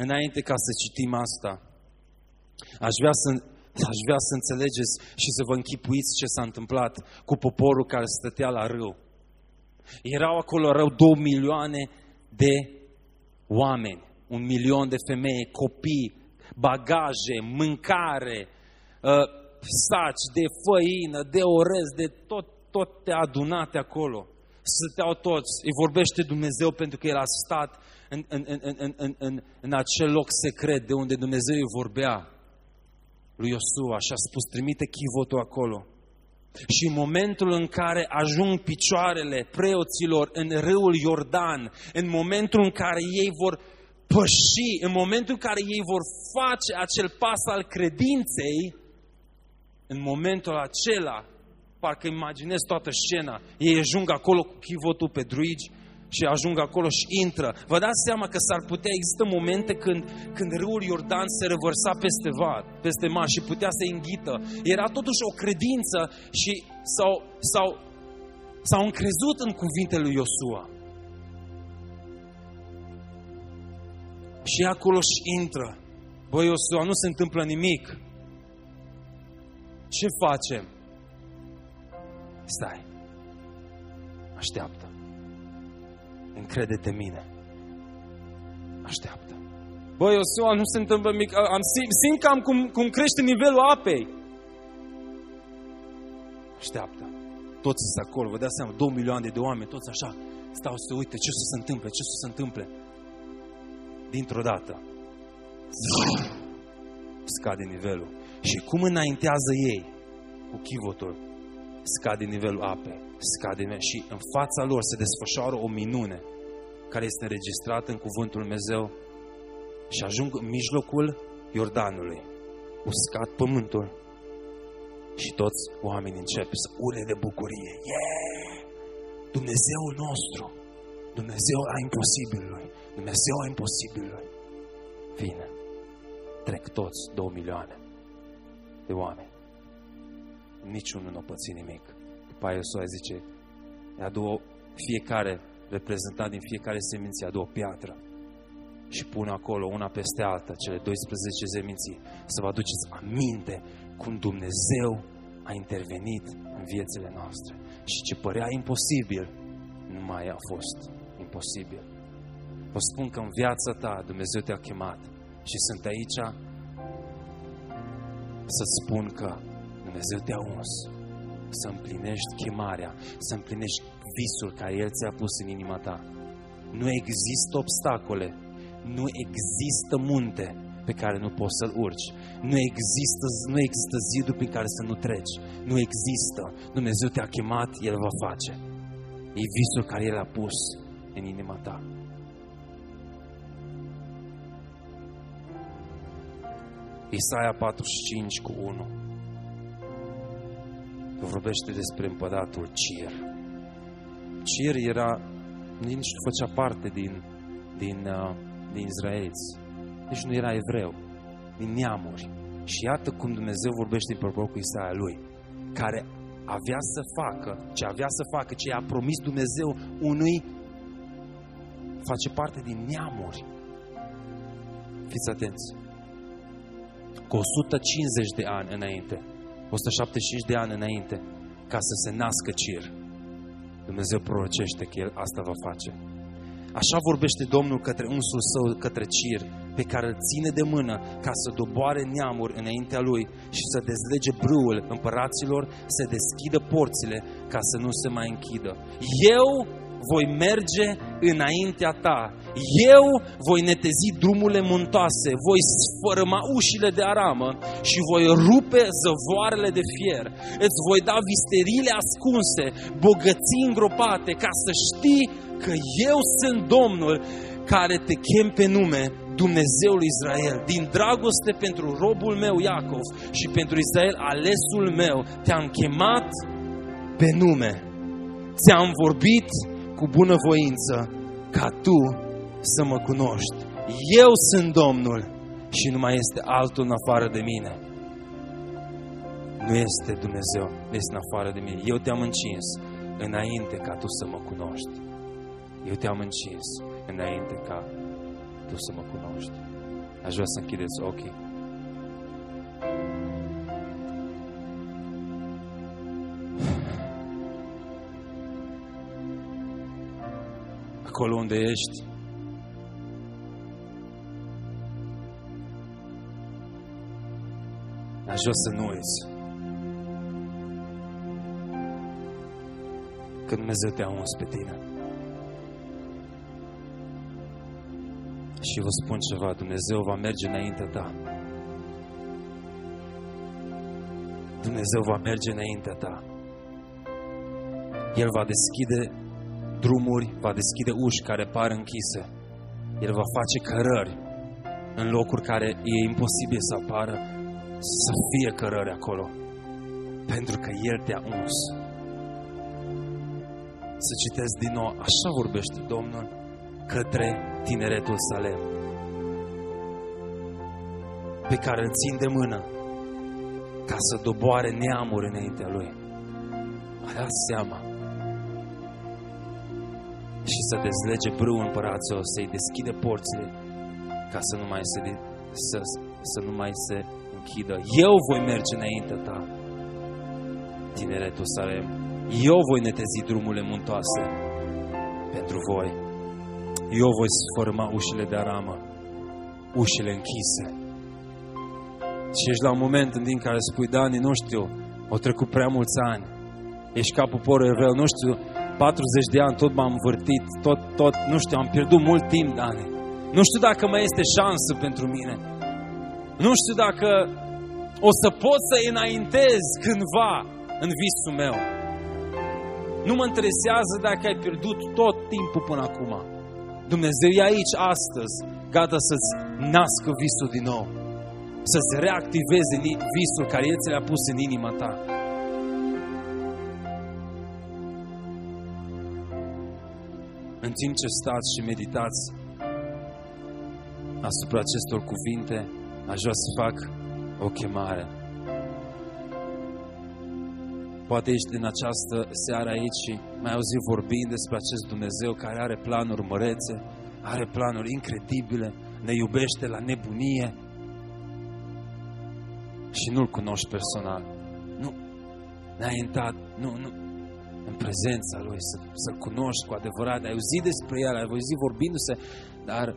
Înainte ca să citim asta, aș vrea să, aș vrea să înțelegeți și să vă închipuiți ce s-a întâmplat cu poporul care stătea la râu. Erau acolo rău două milioane de oameni, un milion de femei, copii, bagaje, mâncare, uh, saci de făină, de orez, de tot, tot adunate acolo. Stăteau toți, îi vorbește Dumnezeu pentru că El a stat în, în, în, în, în, în, în acel loc secret de unde Dumnezeu îi vorbea lui Iosua și a spus, trimite chivotul acolo. Și în momentul în care ajung picioarele preoților în râul Iordan, în momentul în care ei vor păși, în momentul în care ei vor face acel pas al credinței, în momentul acela, parcă imaginez toată scena, ei ajung acolo cu chivotul pe druigi și ajung acolo și intră. Vă dați seama că s-ar putea, există momente când, când râul Iordan se revărsa peste vad, peste mar și putea să înghită. Era totuși o credință și s-au, s-au, s-au încrezut în cuvintele lui Iosua. Și acolo și intră. Băi, Iosua, nu se întâmplă nimic. Ce facem? Stai. Așteaptă. Încrede-te în mine. Așteaptă. Băi, Iosua, nu se întâmplă nimic. Am, simt, simt cam cum, cum crește nivelul apei. Așteaptă. Toți sunt acolo, vă dați seama, două milioane de oameni, toți așa, stau să uite ce să se întâmple, ce să se întâmple. Dintr-o dată, scade nivelul. Și cum înaintează ei cu chivotul, scade nivelul apei, scade și în fața lor se desfășoară o minune care este înregistrată în cuvântul Dumnezeu și ajung în mijlocul Iordanului, uscat pământul și toți oamenii încep să ure de bucurie. Yeah! Dumnezeul nostru, Dumnezeu a imposibilului, Dumnezeu a imposibilului. Vine, trec toți două milioane de oameni niciunul nu a pățit nimic. După aia Iosua zice, adu fiecare reprezentant din fiecare seminție, adu o piatră și pune acolo una peste alta, cele 12 seminții, să vă aduceți aminte cum Dumnezeu a intervenit în viețile noastre. Și ce părea imposibil, nu mai a fost imposibil. Vă spun că în viața ta Dumnezeu te-a chemat și sunt aici să-ți spun că Dumnezeu te-a uns să împlinești chemarea, să împlinești visul care El ți-a pus în inima ta. Nu există obstacole, nu există munte pe care nu poți să-l urci. Nu există, nu există zidul pe care să nu treci. Nu există. Dumnezeu te-a chemat, El va face. E visul care El a pus în inima ta. Isaia 45 cu 1 vorbește despre împăratul Cir. Cir era, nici nu făcea parte din, din, uh, din Israeliți, nici nu era evreu, din neamuri. Și iată cum Dumnezeu vorbește în propor cu Isaia lui, care avea să facă, ce avea să facă, ce a promis Dumnezeu unui, face parte din neamuri. Fiți atenți. Cu 150 de ani înainte, 175 de ani înainte, ca să se nască Cir. Dumnezeu prorocește că El asta va face. Așa vorbește Domnul către unsul său, către Cir, pe care îl ține de mână ca să doboare neamuri înaintea lui și să dezlege brâul împăraților, să deschidă porțile ca să nu se mai închidă. Eu voi merge înaintea ta. Eu voi netezi drumurile muntoase, voi sfărâma ușile de aramă și voi rupe zăvoarele de fier. Îți voi da visterile ascunse, bogății îngropate, ca să știi că eu sunt Domnul care te chem pe nume Dumnezeul Israel, din dragoste pentru robul meu Iacov și pentru Israel, alesul meu, te-am chemat pe nume ți-am vorbit cu bunăvoință ca tu să mă cunoști. Eu sunt Domnul și nu mai este altul în afară de mine. Nu este Dumnezeu, nu este în afară de mine. Eu te-am încins înainte ca tu să mă cunoști. Eu te-am încins înainte ca tu să mă cunoști. Aș vrea să închideți ochii. Acolo unde ești, aș vrea să nu uiți că Dumnezeu te-a uns pe tine. Și vă spun ceva, Dumnezeu va merge înaintea ta. Dumnezeu va merge înaintea ta. El va deschide drumuri, va deschide uși care par închise. El va face cărări în locuri care e imposibil să apară, să fie cărări acolo. Pentru că El te-a uns. Să citesc din nou, așa vorbește Domnul către tineretul Salem, pe care îl țin de mână ca să doboare neamuri înaintea lui. A seama și să dezlege brâu împăraților, să-i deschide porțile ca să nu mai se, să, să nu mai se închidă. Eu voi merge înaintea ta, tineretul Salem. Eu voi netezi drumurile muntoase pentru voi. Eu voi sfărâma ușile de aramă, ușile închise. Și ești la un moment în din care spui, Dani, nu știu, au trecut prea mulți ani. Ești ca poporul evreu, nu știu, 40 de ani tot m-am învârtit, tot, tot, nu știu, am pierdut mult timp, Dani. Nu știu dacă mai este șansă pentru mine. Nu știu dacă o să pot să înaintez cândva în visul meu. Nu mă interesează dacă ai pierdut tot timpul până acum. Dumnezeu e aici astăzi, gata să-ți nască visul din nou. Să-ți reactiveze visul care El ți l-a pus în inima ta. În timp ce stați și meditați asupra acestor cuvinte, aș vrea să fac o chemare. Poate ești în această seară aici și mai auzi vorbind despre acest Dumnezeu care are planuri mărețe, are planuri incredibile, ne iubește la nebunie și nu-L cunoști personal. Nu, n-ai intrat, nu, nu, în prezența Lui, să, să-L cunoști cu adevărat, ai auzit despre El, ai auzit vorbindu-se, dar,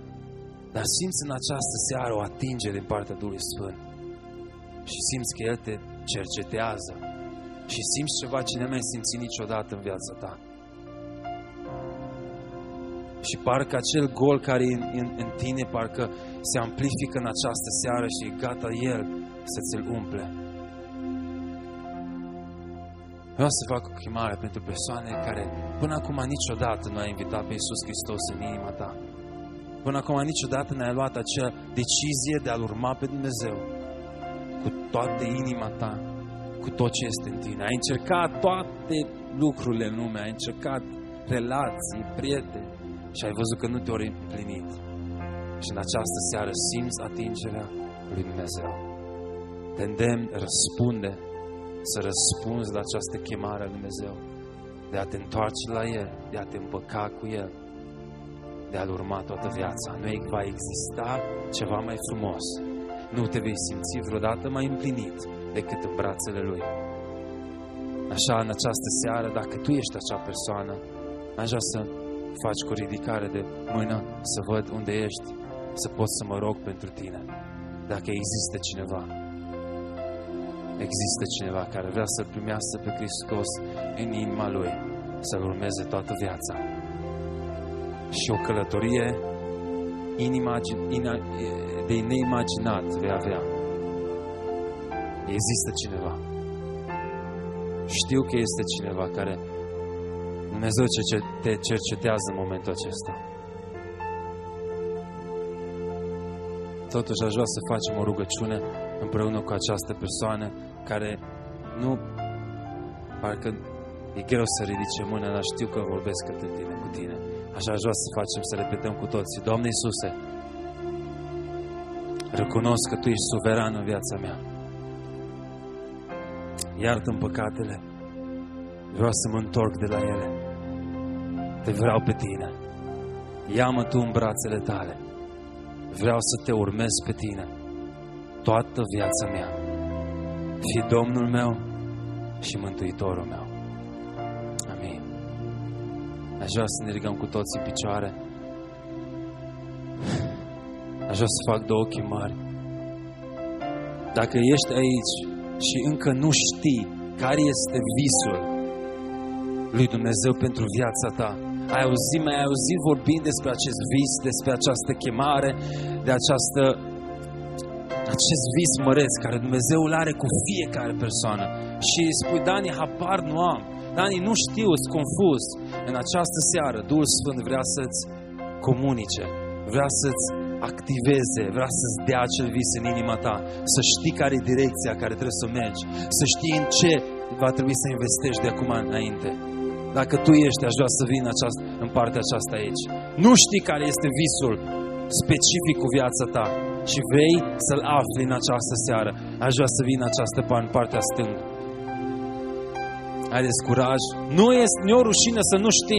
dar simți în această seară o atingere din partea Duhului Sfânt și simți că El te cercetează și simți ceva ce nu mai simțit niciodată în viața ta. Și parcă acel gol care e în, în, în tine, parcă se amplifică în această seară și e gata El să ți-l umple. Vreau să fac o chemare pentru persoane care până acum niciodată nu ai invitat pe Iisus Hristos în inima ta. Până acum niciodată n-ai luat acea decizie de a-L urma pe Dumnezeu cu toată inima ta, cu tot ce este în tine. Ai încercat toate lucrurile în lume, ai încercat relații, prieteni și ai văzut că nu te-ori împlinit. Și în această seară simți atingerea lui Dumnezeu. Te îndemn, răspunde să răspunzi la această chemare a Dumnezeu, de a te întoarce la El, de a te împăca cu El, de a-L urma toată viața. Nu va exista ceva mai frumos. Nu te vei simți vreodată mai împlinit decât în brațele Lui. Așa, în această seară, dacă tu ești acea persoană, aș vrea să faci cu ridicare de mână, să văd unde ești, să pot să mă rog pentru tine. Dacă există cineva există cineva care vrea să primească pe Hristos în inima Lui, să-L urmeze toată viața. Și o călătorie de neimaginat vei avea. Există cineva. Știu că este cineva care Dumnezeu ce te cercetează în momentul acesta. Totuși aș vrea să facem o rugăciune împreună cu această persoană care nu, parcă E greu să ridice mâna, dar știu că vorbesc către tine, cu tine. Așa aș vrea să facem, să repetăm cu toții. Doamne Iisuse, recunosc că Tu ești suveran în viața mea. Iartă-mi păcatele. Vreau să mă întorc de la ele. Te vreau pe tine. Ia-mă Tu în brațele tale. Vreau să te urmez pe tine. Toată viața mea. Fi Domnul meu și Mântuitorul meu. Amin. Aș vrea să ne ridicăm cu toții în picioare. Aș vrea să fac două chemări. Dacă ești aici și încă nu știi care este visul lui Dumnezeu pentru viața ta, ai auzit, mai ai auzit vorbind despre acest vis, despre această chemare, de această, acest vis măreț care Dumnezeu îl are cu fiecare persoană. Și spui, Dani, habar nu am. Dani, nu știu, sunt confuz. În această seară, Duhul Sfânt vrea să-ți comunice, vrea să-ți activeze, vrea să-ți dea acel vis în inima ta, să știi care e direcția care trebuie să mergi, să știi în ce va trebui să investești de acum înainte. Dacă tu ești, aș vrea să vin în, această, în partea aceasta aici. Nu știi care este visul specific cu viața ta și vrei să-l afli în această seară. Aș vrea să vin în această în partea stângă. Haideți curaj. Nu este, nu e o rușine să nu știi.